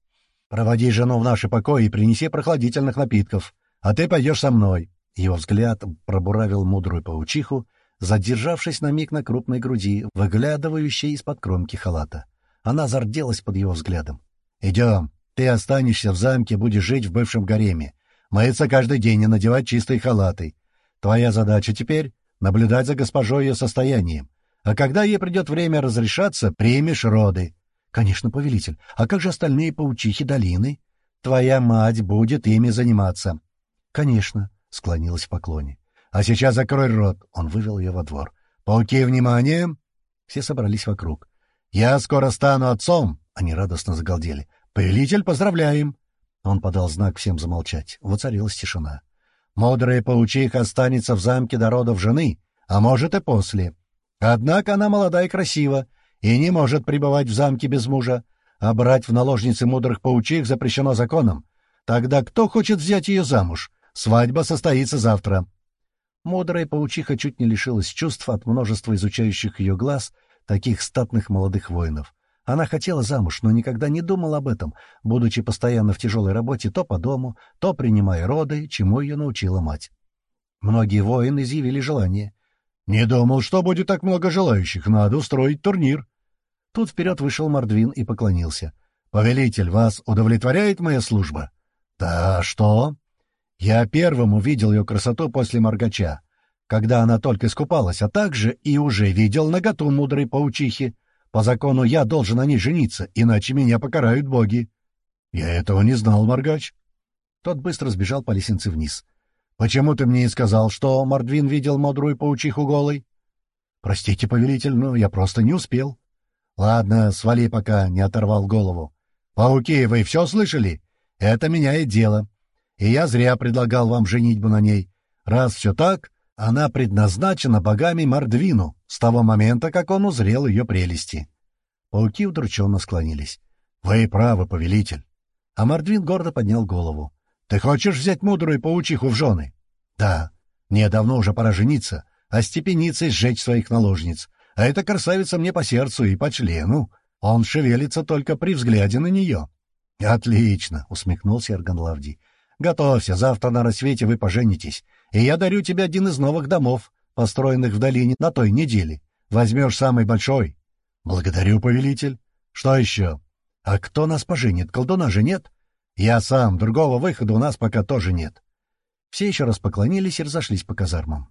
Проводи жену в наши покои и принеси прохладительных напитков, а ты пойдешь со мной. Его взгляд пробуравил мудрую паучиху, задержавшись на миг на крупной груди, выглядывающей из-под кромки халата. Она зарделась под его взглядом. — Идем, ты останешься в замке, будешь жить в бывшем гареме. Мыться каждый день и надевать чистые халаты. Твоя задача теперь — наблюдать за госпожой ее состоянием. А когда ей придет время разрешаться, примешь роды. Конечно, повелитель. А как же остальные паучихи долины? Твоя мать будет ими заниматься. Конечно, — склонилась в поклоне. А сейчас закрой рот. Он вывел ее во двор. Пауки, внимание! Все собрались вокруг. Я скоро стану отцом. Они радостно загалдели. Повелитель, поздравляем! Он подал знак всем замолчать. Воцарилась тишина. Мудрая паучиха останется в замке до родов жены, а может и после. Однако она молода и красива, и не может пребывать в замке без мужа, а брать в наложницы мудрых паучих запрещено законом. Тогда кто хочет взять ее замуж? Свадьба состоится завтра. Мудрая паучиха чуть не лишилась чувств от множества изучающих ее глаз, таких статных молодых воинов. Она хотела замуж, но никогда не думала об этом, будучи постоянно в тяжелой работе то по дому, то принимая роды, чему ее научила мать. Многие воины изъявили желание. «Не думал, что будет так много желающих. Надо устроить турнир». Тут вперед вышел Мордвин и поклонился. «Повелитель, вас удовлетворяет моя служба?» «Да, что?» «Я первым увидел ее красоту после Моргача, когда она только искупалась, а также и уже видел наготу мудрой паучихи. По закону я должен на ней жениться, иначе меня покарают боги. Я этого не знал, Маргач. Тот быстро сбежал по лестнице вниз. Почему ты мне не сказал, что Мордвин видел мудрую паучиху голой? Простите, повелитель, но я просто не успел. Ладно, свали пока, не оторвал голову. Пауки, вы все слышали? Это меняет дело. И я зря предлагал вам женитьбу на ней. Раз все так, она предназначена богами Мордвину с того момента, как он узрел ее прелести. Пауки удрученно склонились. Вы правы, повелитель. А Мордвин гордо поднял голову. Ты хочешь взять мудрую паучиху в жены? Да. Мне давно уже пора жениться, а степениться и сжечь своих наложниц. А эта красавица мне по сердцу и по члену. Он шевелится только при взгляде на нее. — Отлично, — усмехнулся Эрган Лавди. — Готовься, завтра на рассвете вы поженитесь, и я дарю тебе один из новых домов, построенных в долине на той неделе. Возьмешь самый большой. — Благодарю, повелитель. — Что еще? — А кто нас поженит? Колдуна же нет? — Я сам. Другого выхода у нас пока тоже нет. Все еще раз поклонились и разошлись по казармам.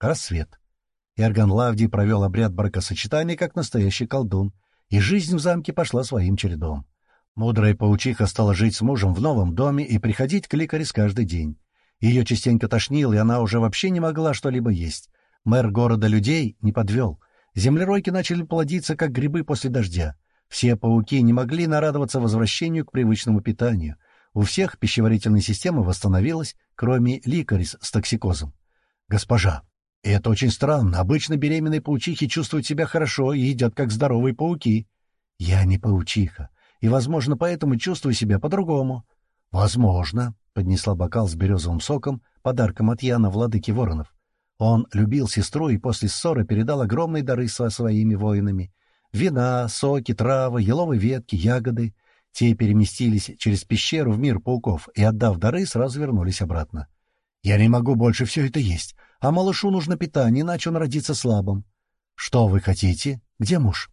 Рассвет. Эрган Лавди провел обряд бракосочетания, как настоящий колдун, и жизнь в замке пошла своим чередом. Мудрая паучиха стала жить с мужем в новом доме и приходить к Ликарис каждый день. Ее частенько тошнило, и она уже вообще не могла что-либо есть. Мэр города людей не подвел. Землеройки начали плодиться, как грибы после дождя. Все пауки не могли нарадоваться возвращению к привычному питанию. У всех пищеварительная система восстановилась, кроме Ликарис с токсикозом. «Госпожа, это очень странно. Обычно беременные паучихи чувствуют себя хорошо и едят, как здоровые пауки. Я не паучиха, и, возможно, поэтому чувствую себя по-другому». «Возможно», — поднесла бокал с березовым соком, подарком от Яна, владыки воронов. Он любил сестру и после ссоры передал огромные дары со своими воинами. Вина, соки, травы, еловые ветки, ягоды. Те переместились через пещеру в мир пауков и, отдав дары, сразу вернулись обратно. «Я не могу больше все это есть, а малышу нужно питание, иначе он родится слабым». «Что вы хотите? Где муж?»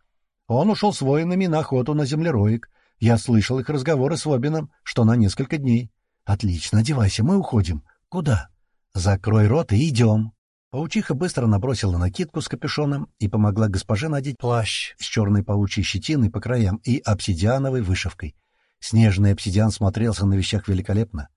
«Он ушел с воинами на охоту на землероек. Я слышал их разговоры с Вобином, что на несколько дней». «Отлично, одевайся, мы уходим». «Куда?» «Закрой рот и идем». Паучиха быстро набросила накидку с капюшоном и помогла госпоже надеть плащ с черной паучьей щетиной по краям и обсидиановой вышивкой. Снежный обсидиан смотрелся на вещах великолепно.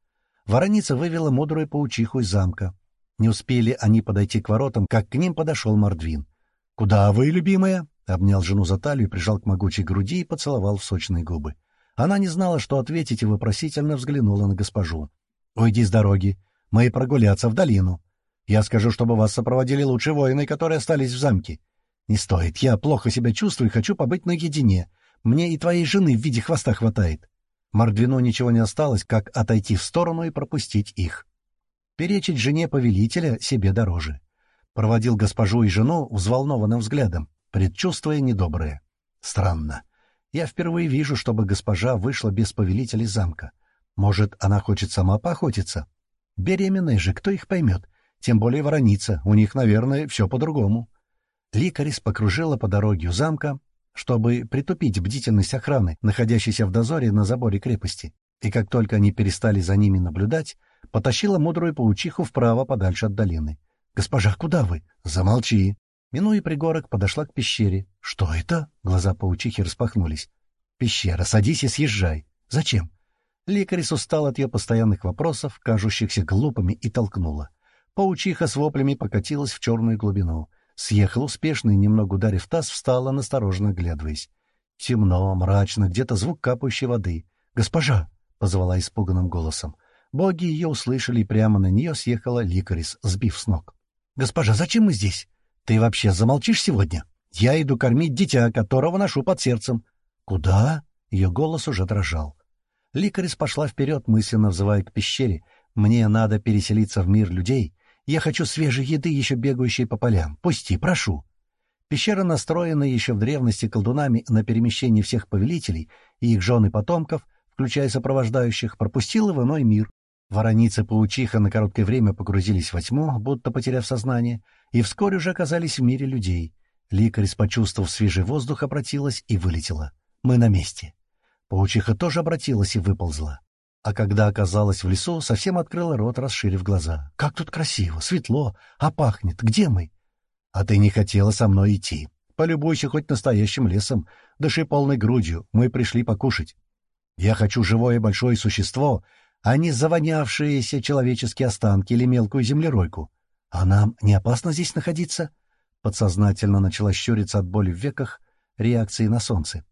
Вороница вывела мудрую паучиху из замка. Не успели они подойти к воротам, как к ним подошел Мордвин. — Куда вы, любимая? — обнял жену за талию, прижал к могучей груди и поцеловал в сочные губы. Она не знала, что ответить, и вопросительно взглянула на госпожу. — Уйди с дороги. Мы прогуляться в долину. Я скажу, чтобы вас сопроводили лучшие воины, которые остались в замке. Не стоит, я плохо себя чувствую и хочу побыть наедине. Мне и твоей жены в виде хвоста хватает. Мордвину ничего не осталось, как отойти в сторону и пропустить их. Перечить жене повелителя себе дороже. Проводил госпожу и жену взволнованным взглядом, предчувствуя недоброе. Странно. Я впервые вижу, чтобы госпожа вышла без повелителя из замка. Может, она хочет сама поохотиться? Беременная же, кто их поймет? Тем более вороница, у них, наверное, все по-другому. Ликарис покружила по дороге замка, чтобы притупить бдительность охраны, находящейся в дозоре на заборе крепости, и как только они перестали за ними наблюдать, потащила мудрую паучиху вправо подальше от долины. — Госпожа, куда вы? — Замолчи. Минуя пригорок, подошла к пещере. — Что это? — глаза паучихи распахнулись. — Пещера, садись и съезжай. — Зачем? Ликарис устал от ее постоянных вопросов, кажущихся глупыми, и толкнула. Паучиха с воплями покатилась в черную глубину. Съехала успешно и, немного ударив таз, встала, настороженно оглядываясь. Темно, мрачно, где-то звук капающей воды. «Госпожа!» — позвала испуганным голосом. Боги ее услышали, и прямо на нее съехала Ликарис, сбив с ног. «Госпожа, зачем мы здесь? Ты вообще замолчишь сегодня? Я иду кормить дитя, которого ношу под сердцем». «Куда?» — ее голос уже дрожал. Ликарис пошла вперед, мысленно взывая к пещере. «Мне надо переселиться в мир людей, я хочу свежей еды, еще бегающей по полям. Пусти, прошу. Пещера настроена еще в древности колдунами на перемещение всех повелителей и их жен и потомков, включая сопровождающих, пропустила в иной мир. Вороница-паучиха на короткое время погрузились во тьму, будто потеряв сознание, и вскоре уже оказались в мире людей. Ликарис, почувствовав свежий воздух, обратилась и вылетела. Мы на месте. Паучиха тоже обратилась и выползла а когда оказалась в лесу, совсем открыла рот, расширив глаза. «Как тут красиво, светло, а пахнет. Где мы?» «А ты не хотела со мной идти. Полюбуйся хоть настоящим лесом. Дыши полной грудью. Мы пришли покушать. Я хочу живое большое существо, а не завонявшиеся человеческие останки или мелкую землеройку. А нам не опасно здесь находиться?» Подсознательно начала щуриться от боли в веках, реакции на солнце.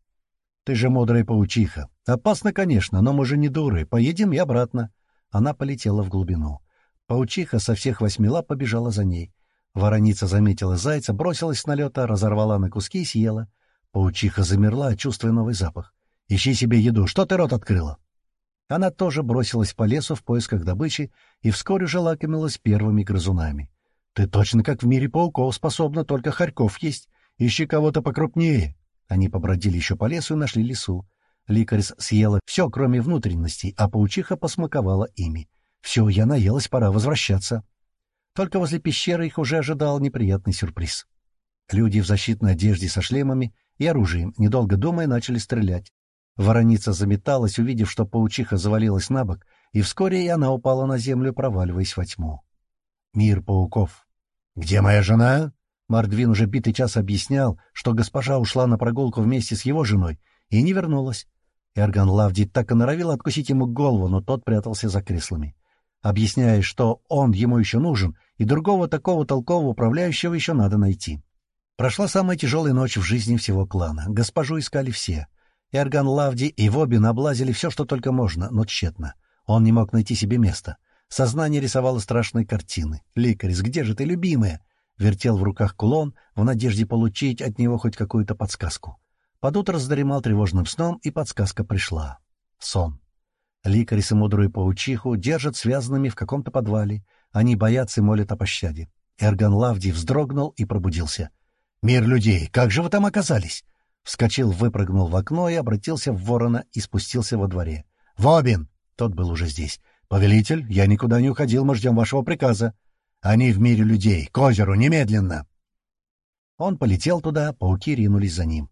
Ты же мудрая паучиха. Опасно, конечно, но мы же не дуры. Поедем и обратно. Она полетела в глубину. Паучиха со всех восьми лап побежала за ней. Вороница заметила зайца, бросилась с налета, разорвала на куски и съела. Паучиха замерла, чувствуя новый запах. Ищи себе еду. Что ты рот открыла?» Она тоже бросилась по лесу в поисках добычи и вскоре же лакомилась первыми грызунами. «Ты точно как в мире пауков способна только хорьков есть. Ищи кого-то покрупнее». Они побродили еще по лесу и нашли лесу. Ликарис съела все, кроме внутренностей, а паучиха посмаковала ими. «Все, я наелась, пора возвращаться». Только возле пещеры их уже ожидал неприятный сюрприз. Люди в защитной одежде со шлемами и оружием, недолго думая, начали стрелять. Вороница заметалась, увидев, что паучиха завалилась на бок, и вскоре и она упала на землю, проваливаясь во тьму. Мир пауков. «Где моя жена?» Мардвин уже битый час объяснял, что госпожа ушла на прогулку вместе с его женой и не вернулась. Эрган Лавди так и норовил откусить ему голову, но тот прятался за креслами, объясняя, что он ему еще нужен, и другого такого толкового управляющего еще надо найти. Прошла самая тяжелая ночь в жизни всего клана. Госпожу искали все. Эрган Лавди и Вобин облазили все, что только можно, но тщетно. Он не мог найти себе места. Сознание рисовало страшные картины. «Ликарис, где же ты, любимая?» Вертел в руках кулон, в надежде получить от него хоть какую-то подсказку. Под утро задремал тревожным сном, и подсказка пришла. Сон. Ликарис и мудрую паучиху держат связанными в каком-то подвале. Они боятся и молят о пощаде. Эрган Лавди вздрогнул и пробудился. «Мир людей, как же вы там оказались?» Вскочил, выпрыгнул в окно и обратился в ворона и спустился во дворе. «Вобин!» Тот был уже здесь. «Повелитель, я никуда не уходил, мы ждем вашего приказа. Они в мире людей. К озеру, немедленно!» Он полетел туда, пауки ринулись за ним.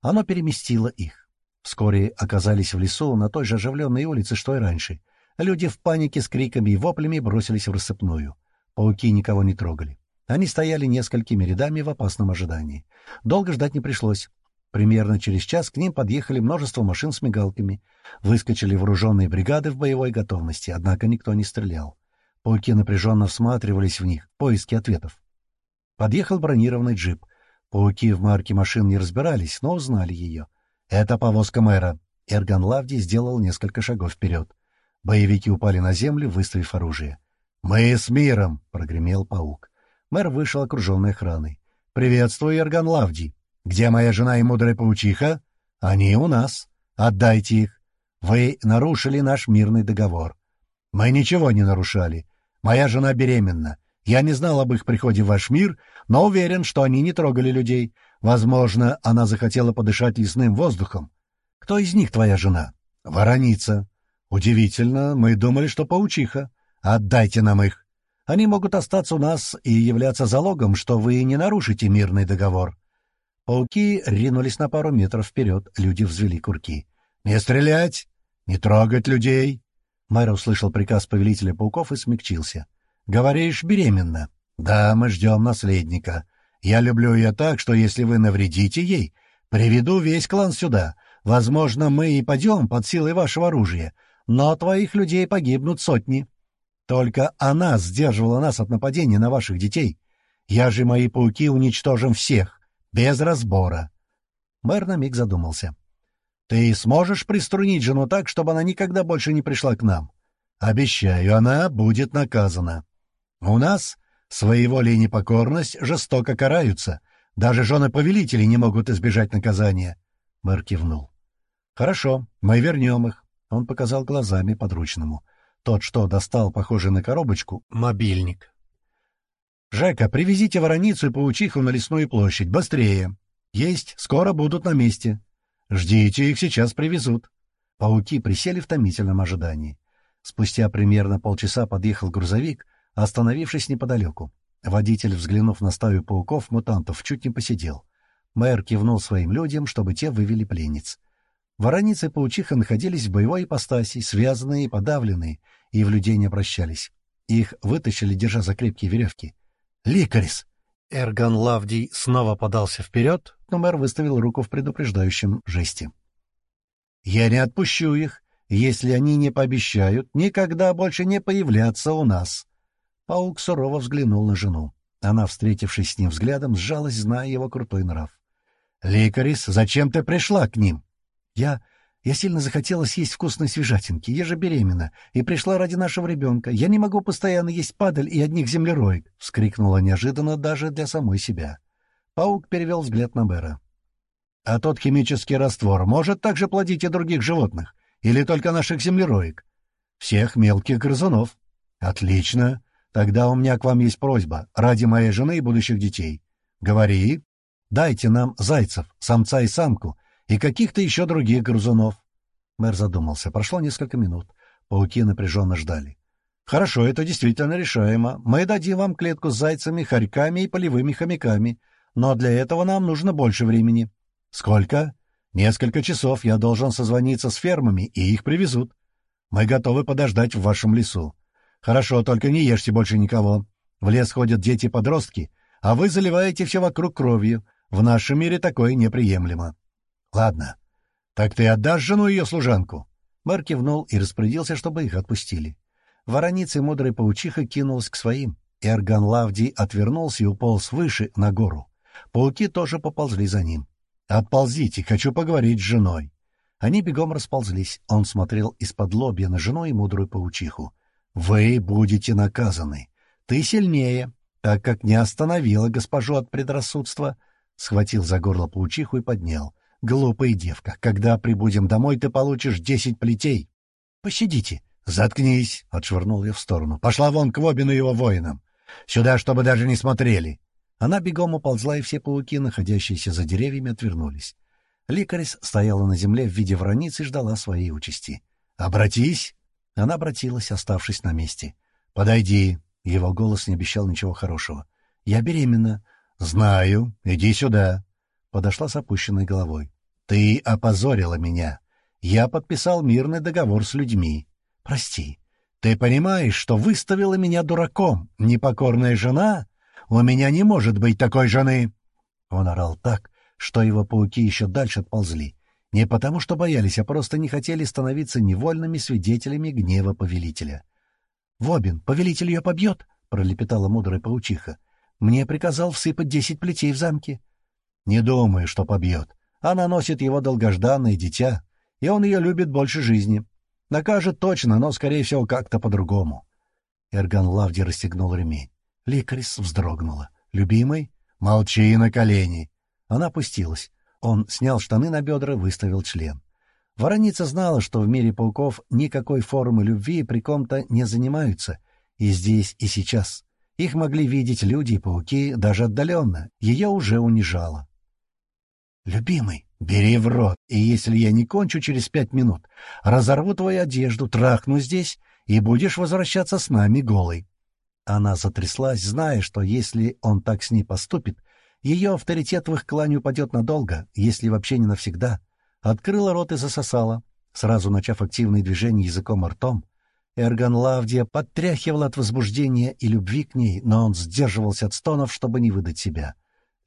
Оно переместило их. Вскоре оказались в лесу на той же оживленной улице, что и раньше. Люди в панике с криками и воплями бросились в рассыпную. Пауки никого не трогали. Они стояли несколькими рядами в опасном ожидании. Долго ждать не пришлось. Примерно через час к ним подъехали множество машин с мигалками. Выскочили вооруженные бригады в боевой готовности, однако никто не стрелял. Пауки напряженно всматривались в них, поиски ответов. Подъехал бронированный джип. Пауки в марке машин не разбирались, но узнали ее. «Это повозка мэра». Эрган Лавди сделал несколько шагов вперед. Боевики упали на землю, выставив оружие. «Мы с миром!» — прогремел паук. Мэр вышел окруженный охраной. «Приветствую, Эрган Лавди. Где моя жена и мудрая паучиха? Они у нас. Отдайте их. Вы нарушили наш мирный договор. Мы ничего не нарушали. Моя жена беременна. Я не знал об их приходе в ваш мир, но уверен, что они не трогали людей. Возможно, она захотела подышать лесным воздухом. Кто из них твоя жена? Вороница. Удивительно, мы думали, что паучиха. Отдайте нам их. Они могут остаться у нас и являться залогом, что вы не нарушите мирный договор. Пауки ринулись на пару метров вперед, люди взвели курки. «Не стрелять! Не трогать людей!» Мэр услышал приказ повелителя пауков и смягчился. «Говоришь, беременна?» «Да, мы ждем наследника. Я люблю ее так, что если вы навредите ей, приведу весь клан сюда. Возможно, мы и пойдем под силой вашего оружия, но твоих людей погибнут сотни. Только она сдерживала нас от нападения на ваших детей. Я же мои пауки уничтожим всех, без разбора». Мэр на миг задумался. Ты сможешь приструнить жену так, чтобы она никогда больше не пришла к нам? Обещаю, она будет наказана. У нас своеволие и непокорность жестоко караются. Даже жены повелителей не могут избежать наказания. Мэр кивнул. Хорошо, мы вернем их. Он показал глазами подручному. Тот, что достал, похожий на коробочку, мобильник. «Жека, привезите вороницу и паучиху на лесную площадь. Быстрее!» «Есть, скоро будут на месте». «Ждите, их сейчас привезут». Пауки присели в томительном ожидании. Спустя примерно полчаса подъехал грузовик, остановившись неподалеку. Водитель, взглянув на стаю пауков-мутантов, чуть не посидел. Мэр кивнул своим людям, чтобы те вывели пленниц. Вороницы и паучиха находились в боевой ипостаси, связанные и подавленные, и в людей не обращались. Их вытащили, держа за крепкие веревки. «Ликарис!» Эрган Лавдий снова подался вперед, но мэр выставил руку в предупреждающем жесте. «Я не отпущу их, если они не пообещают никогда больше не появляться у нас». Паук сурово взглянул на жену. Она, встретившись с ним взглядом, сжалась, зная его крутой нрав. «Ликарис, зачем ты пришла к ним?» «Я... Я сильно захотела съесть вкусной свежатинки. Я же беременна и пришла ради нашего ребенка. Я не могу постоянно есть падаль и одних землероек!» — вскрикнула неожиданно даже для самой себя. Паук перевел взгляд на Бэра. А тот химический раствор может также плодить и других животных? Или только наших землероек? Всех мелких грызунов. Отлично. Тогда у меня к вам есть просьба, ради моей жены и будущих детей. Говори. Дайте нам зайцев, самца и самку, и каких-то еще других грызунов. Мэр задумался. Прошло несколько минут. Пауки напряженно ждали. «Хорошо, это действительно решаемо. Мы дадим вам клетку с зайцами, хорьками и полевыми хомяками. Но для этого нам нужно больше времени. Сколько? Несколько часов я должен созвониться с фермами, и их привезут. Мы готовы подождать в вашем лесу. Хорошо, только не ешьте больше никого. В лес ходят дети-подростки, а вы заливаете все вокруг кровью. В нашем мире такое неприемлемо. Ладно. Так ты отдашь жену ее служанку? Мэр кивнул и распорядился, чтобы их отпустили. Вороница и мудрая паучиха кинулась к своим. Эрган Лавди отвернулся и уполз выше, на гору. Пауки тоже поползли за ним. «Отползите, хочу поговорить с женой». Они бегом расползлись. Он смотрел из-под лобья на жену и мудрую паучиху. «Вы будете наказаны. Ты сильнее, так как не остановила госпожу от предрассудства». Схватил за горло паучиху и поднял. «Глупая девка, когда прибудем домой, ты получишь десять плетей». «Пощадите». «Заткнись!» — отшвырнул ее в сторону. «Пошла вон к Вобину его воинам. Сюда, чтобы даже не смотрели. Она бегом уползла, и все пауки, находящиеся за деревьями, отвернулись. Ликарис стояла на земле в виде враницы и ждала своей участи. «Обратись!» Она обратилась, оставшись на месте. «Подойди!» Его голос не обещал ничего хорошего. «Я беременна». «Знаю. Иди сюда». Подошла с опущенной головой. «Ты опозорила меня. Я подписал мирный договор с людьми. Прости. Ты понимаешь, что выставила меня дураком, непокорная жена у меня не может быть такой жены!» Он орал так, что его пауки еще дальше отползли. Не потому, что боялись, а просто не хотели становиться невольными свидетелями гнева повелителя. «Вобин, повелитель ее побьет!» — пролепетала мудрая паучиха. «Мне приказал всыпать десять плетей в замке». «Не думаю, что побьет. Она носит его долгожданное дитя, и он ее любит больше жизни. Накажет точно, но, скорее всего, как-то по-другому». Эрган Лавди расстегнул ремень. Ликарис вздрогнула. «Любимый? Молчи на колени!» Она опустилась. Он снял штаны на бедра, выставил член. Вороница знала, что в мире пауков никакой формы любви при ком-то не занимаются. И здесь, и сейчас. Их могли видеть люди и пауки даже отдаленно. Ее уже унижало. «Любимый, бери в рот, и если я не кончу через пять минут, разорву твою одежду, трахну здесь, и будешь возвращаться с нами голой. Она затряслась, зная, что если он так с ней поступит, ее авторитет в их клане упадет надолго, если вообще не навсегда. Открыла рот и засосала, сразу начав активные движения языком и ртом. Эрган Лавдия подтряхивал от возбуждения и любви к ней, но он сдерживался от стонов, чтобы не выдать себя.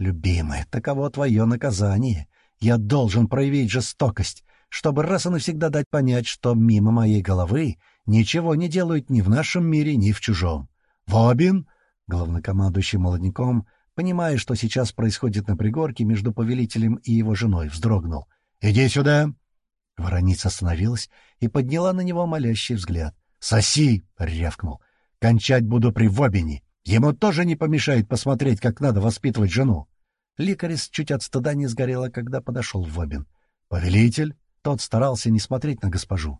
«Любимая, таково твое наказание. Я должен проявить жестокость, чтобы раз и навсегда дать понять, что мимо моей головы ничего не делают ни в нашем мире, ни в чужом. «Вобин!» — главнокомандующий молодняком, понимая, что сейчас происходит на пригорке между повелителем и его женой, вздрогнул. «Иди сюда!» Вороница остановилась и подняла на него молящий взгляд. «Соси!» — рявкнул. «Кончать буду при Вобине. Ему тоже не помешает посмотреть, как надо воспитывать жену». Ликарис чуть от стыда не сгорела, когда подошел Вобин. «Повелитель?» Тот старался не смотреть на госпожу.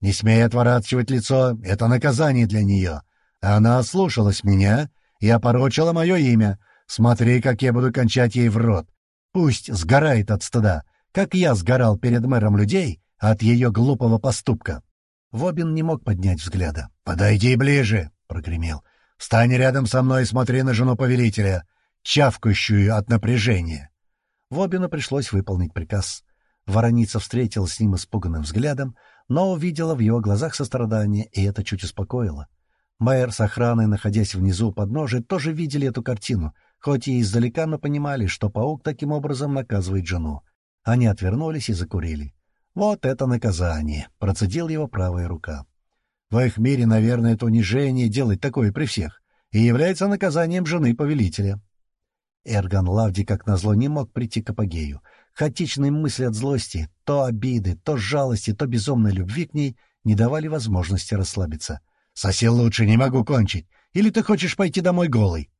«Не смей отворачивать лицо, это наказание для нее. Она ослушалась меня и опорочила мое имя. Смотри, как я буду кончать ей в рот. Пусть сгорает от стыда, как я сгорал перед мэром людей от ее глупого поступка. Вобин не мог поднять взгляда. «Подойди ближе!» — прогремел. «Встань рядом со мной и смотри на жену повелителя, чавкающую от напряжения». Вобину пришлось выполнить приказ. Вороница встретилась с ним испуганным взглядом, но увидела в его глазах сострадание, и это чуть успокоило. Майер с охраной, находясь внизу у подножия, тоже видели эту картину, хоть и издалека, но понимали, что паук таким образом наказывает жену. Они отвернулись и закурили. «Вот это наказание!» — процедил его правая рука. В их мире, наверное, это унижение делать такое при всех и является наказанием жены повелителя. Эрган Лавди, как назло, не мог прийти к апогею. Хаотичные мысли от злости, то обиды, то жалости, то безумной любви к ней не давали возможности расслабиться. «Соси лучше, не могу кончить. Или ты хочешь пойти домой голый?»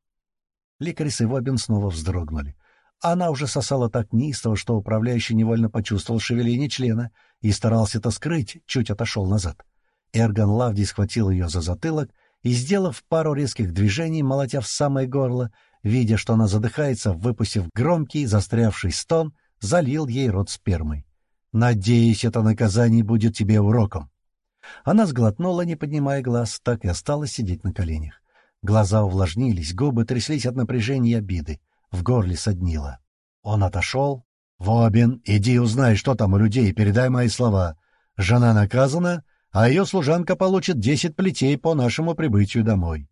Ликарис и Вобин снова вздрогнули. Она уже сосала так неистово, что управляющий невольно почувствовал шевеление члена и старался это скрыть, чуть отошел назад. Эрган Лавди схватил ее за затылок и, сделав пару резких движений, молотя в самое горло, видя, что она задыхается, выпустив громкий, застрявший стон, залил ей рот спермой. «Надеюсь, это наказание будет тебе уроком». Она сглотнула, не поднимая глаз, так и осталась сидеть на коленях. Глаза увлажнились, губы тряслись от напряжения и обиды. В горле соднило. Он отошел. «Вобин, иди узнай, что там у людей, передай мои слова. Жена наказана, а ее служанка получит десять плетей по нашему прибытию домой».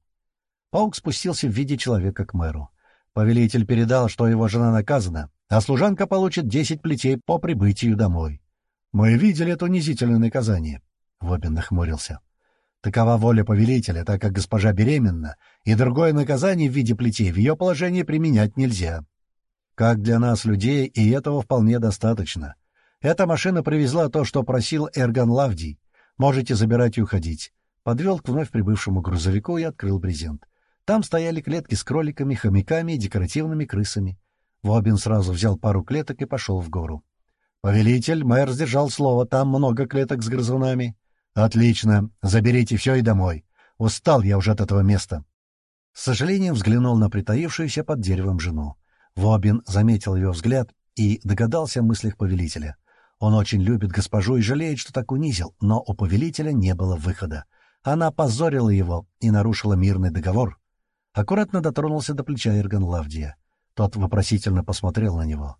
Паук спустился в виде человека к мэру. Повелитель передал, что его жена наказана, а служанка получит десять плетей по прибытию домой. «Мы видели это унизительное наказание», — Вобин нахмурился. Такова воля повелителя, так как госпожа беременна, и другое наказание в виде плетей в ее положении применять нельзя. Как для нас, людей, и этого вполне достаточно. Эта машина привезла то, что просил Эрган Лавдий. Можете забирать и уходить. Подвел к вновь прибывшему грузовику и открыл брезент. Там стояли клетки с кроликами, хомяками и декоративными крысами. Вобин сразу взял пару клеток и пошел в гору. «Повелитель, мэр сдержал слово, там много клеток с грызунами». «Отлично. Заберите все и домой. Устал я уже от этого места». С сожалением взглянул на притаившуюся под деревом жену. Вобин заметил ее взгляд и догадался о мыслях повелителя. Он очень любит госпожу и жалеет, что так унизил, но у повелителя не было выхода. Она позорила его и нарушила мирный договор. Аккуратно дотронулся до плеча Ирган Лавдия. Тот вопросительно посмотрел на него.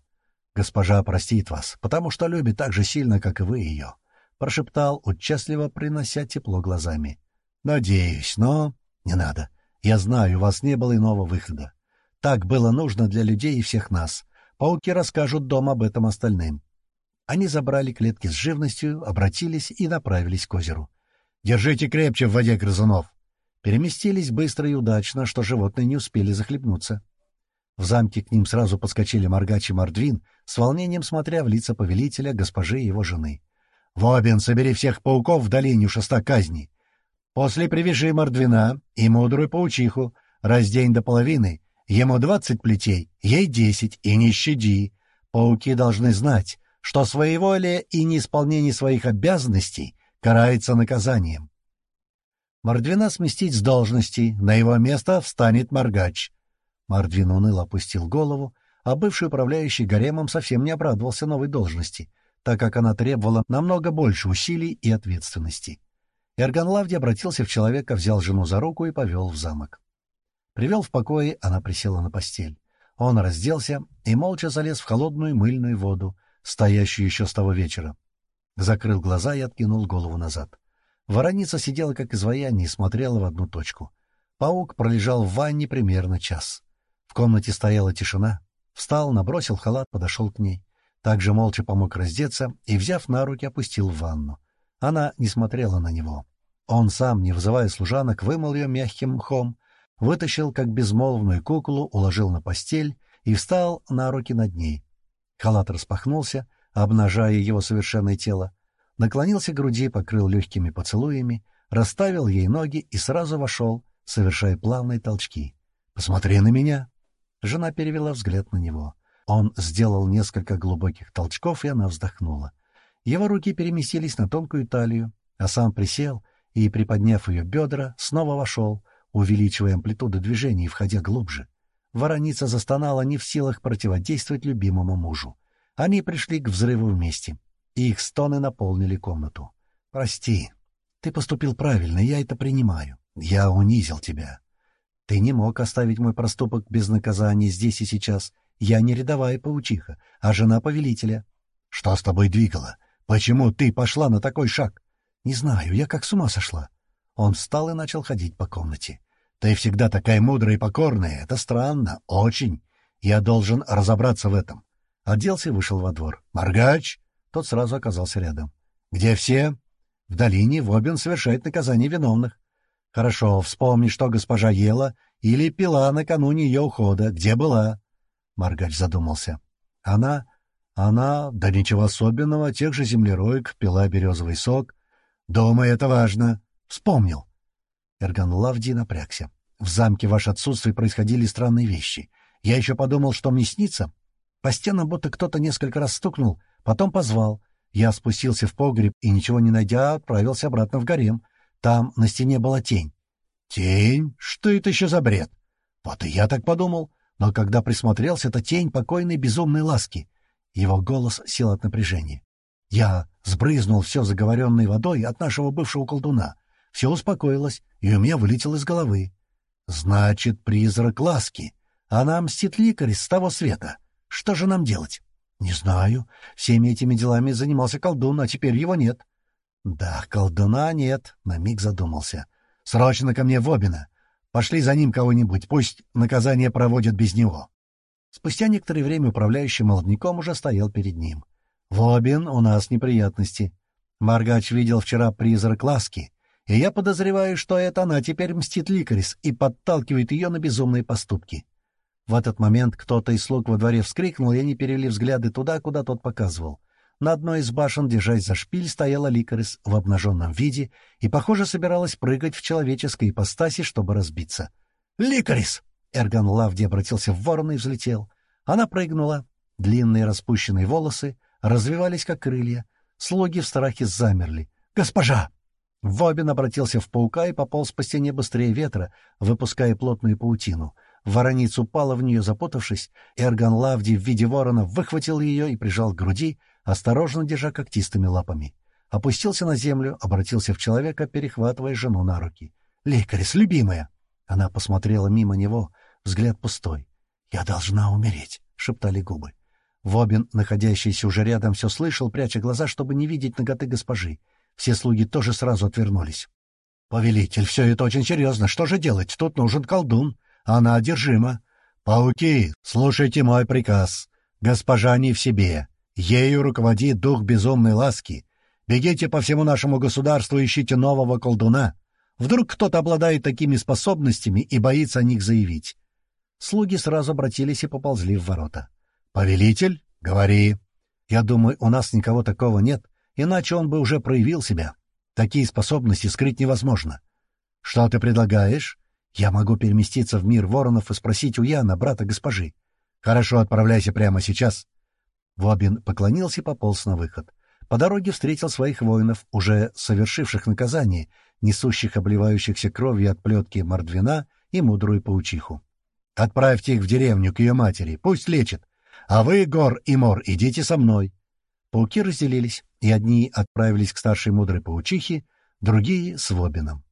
«Госпожа простит вас, потому что любит так же сильно, как и вы ее. — прошептал, участливо принося тепло глазами. «Надеюсь, но...» «Не надо. Я знаю, у вас не было иного выхода. Так было нужно для людей и всех нас. Пауки расскажут дом об этом остальным». Они забрали клетки с живностью, обратились и направились к озеру. «Держите крепче в воде грызунов!» Переместились быстро и удачно, что животные не успели захлебнуться. В замке к ним сразу подскочили Маргач и Мордвин, с волнением смотря в лица повелителя, госпожи и его жены. Вобин, собери всех пауков в долине шеста казни. После привяжи Мордвина и мудрую паучиху, раздень до половины, ему двадцать плетей, ей десять, и не щади. Пауки должны знать, что своеволие и неисполнение своих обязанностей карается наказанием. Мордвина сместить с должности, на его место встанет Моргач. Мордвин уныло опустил голову, а бывший управляющий гаремом совсем не обрадовался новой должности — так как она требовала намного больше усилий и ответственности. Эрган Лавди обратился в человека, взял жену за руку и повел в замок. Привел в покое, она присела на постель. Он разделся и молча залез в холодную мыльную воду, стоящую еще с того вечера. Закрыл глаза и откинул голову назад. Вороница сидела как изваяние и смотрела в одну точку. Паук пролежал в ванне примерно час. В комнате стояла тишина. Встал, набросил халат, подошел к ней. Также молча помог раздеться и, взяв на руки, опустил в ванну. Она не смотрела на него. Он сам, не вызывая служанок, вымыл ее мягким мхом, вытащил, как безмолвную куклу, уложил на постель и встал на руки над ней. Халат распахнулся, обнажая его совершенное тело, наклонился к груди, покрыл легкими поцелуями, расставил ей ноги и сразу вошел, совершая плавные толчки. «Посмотри на меня!» Жена перевела взгляд на него. Он сделал несколько глубоких толчков, и она вздохнула. Его руки переместились на тонкую талию, а сам присел и, приподняв ее бедра, снова вошел, увеличивая амплитуду движений, входя глубже. Вороница застонала не в силах противодействовать любимому мужу. Они пришли к взрыву вместе, и их стоны наполнили комнату. «Прости. Ты поступил правильно, я это принимаю. Я унизил тебя. Ты не мог оставить мой проступок без наказания здесь и сейчас, я не рядовая паучиха, а жена повелителя. Что с тобой двигало? Почему ты пошла на такой шаг? Не знаю, я как с ума сошла. Он встал и начал ходить по комнате. Ты всегда такая мудрая и покорная. Это странно, очень. Я должен разобраться в этом. Оделся и вышел во двор. «Маргач!» Тот сразу оказался рядом. «Где все?» «В долине Вобин совершает наказание виновных». «Хорошо, вспомни, что госпожа ела или пила накануне ее ухода. Где была?» Маргач задумался. Она... Она... Да ничего особенного, тех же землероек, пила березовый сок. Дома это важно. Вспомнил. Эрган Лавди напрягся. В замке ваше отсутствие происходили странные вещи. Я еще подумал, что мне снится. По стенам будто кто-то несколько раз стукнул, потом позвал. Я спустился в погреб и, ничего не найдя, отправился обратно в гарем. Там на стене была тень. «Тень? Что это еще за бред?» Вот и я так подумал. Но когда присмотрелся, это тень покойной безумной ласки. Его голос сел от напряжения. Я сбрызнул все заговоренной водой от нашего бывшего колдуна. Все успокоилось, и у меня вылетело из головы. Значит, призрак ласки. Она мстит ликарь с того света. Что же нам делать? Не знаю. Всеми этими делами занимался колдун, а теперь его нет. Да, колдуна нет, на миг задумался. Срочно ко мне в Обина. Пошли за ним кого-нибудь, пусть наказание проводят без него. Спустя некоторое время управляющий молодняком уже стоял перед ним. «Вобин, у нас неприятности. Маргач видел вчера призрак Ласки, и я подозреваю, что это она теперь мстит Ликарис и подталкивает ее на безумные поступки». В этот момент кто-то из слуг во дворе вскрикнул, и они перевели взгляды туда, куда тот показывал. На одной из башен, держась за шпиль, стояла Ликарис в обнаженном виде и, похоже, собиралась прыгать в человеческой ипостаси, чтобы разбиться. «Ликарис!» Эрган Лавди обратился в ворона и взлетел. Она прыгнула. Длинные распущенные волосы развивались, как крылья. Слуги в страхе замерли. «Госпожа!» Вобин обратился в паука и пополз по стене быстрее ветра, выпуская плотную паутину. Вороница упала в нее, запутавшись. Эрган Лавди в виде ворона выхватил ее и прижал к груди, осторожно держа когтистыми лапами. Опустился на землю, обратился в человека, перехватывая жену на руки. «Лекарис, любимая!» Она посмотрела мимо него, взгляд пустой. «Я должна умереть», — шептали губы. Вобин, находящийся уже рядом, все слышал, пряча глаза, чтобы не видеть ноготы госпожи. Все слуги тоже сразу отвернулись. «Повелитель, все это очень серьезно. Что же делать? Тут нужен колдун. Она одержима. Пауки, слушайте мой приказ. Госпожа не в себе. Ею руководит дух безумной ласки. Бегите по всему нашему государству, ищите нового колдуна. Вдруг кто-то обладает такими способностями и боится о них заявить. Слуги сразу обратились и поползли в ворота. «Повелитель, говори. Я думаю, у нас никого такого нет, иначе он бы уже проявил себя. Такие способности скрыть невозможно. Что ты предлагаешь? Я могу переместиться в мир воронов и спросить у Яна, брата госпожи. Хорошо, отправляйся прямо сейчас. Вобин поклонился и пополз на выход. По дороге встретил своих воинов, уже совершивших наказание, несущих обливающихся кровью от плетки мордвина и мудрую паучиху. «Отправьте их в деревню к ее матери, пусть лечит. А вы, Гор и Мор, идите со мной». Пауки разделились, и одни отправились к старшей мудрой паучихе, другие — с Вобином.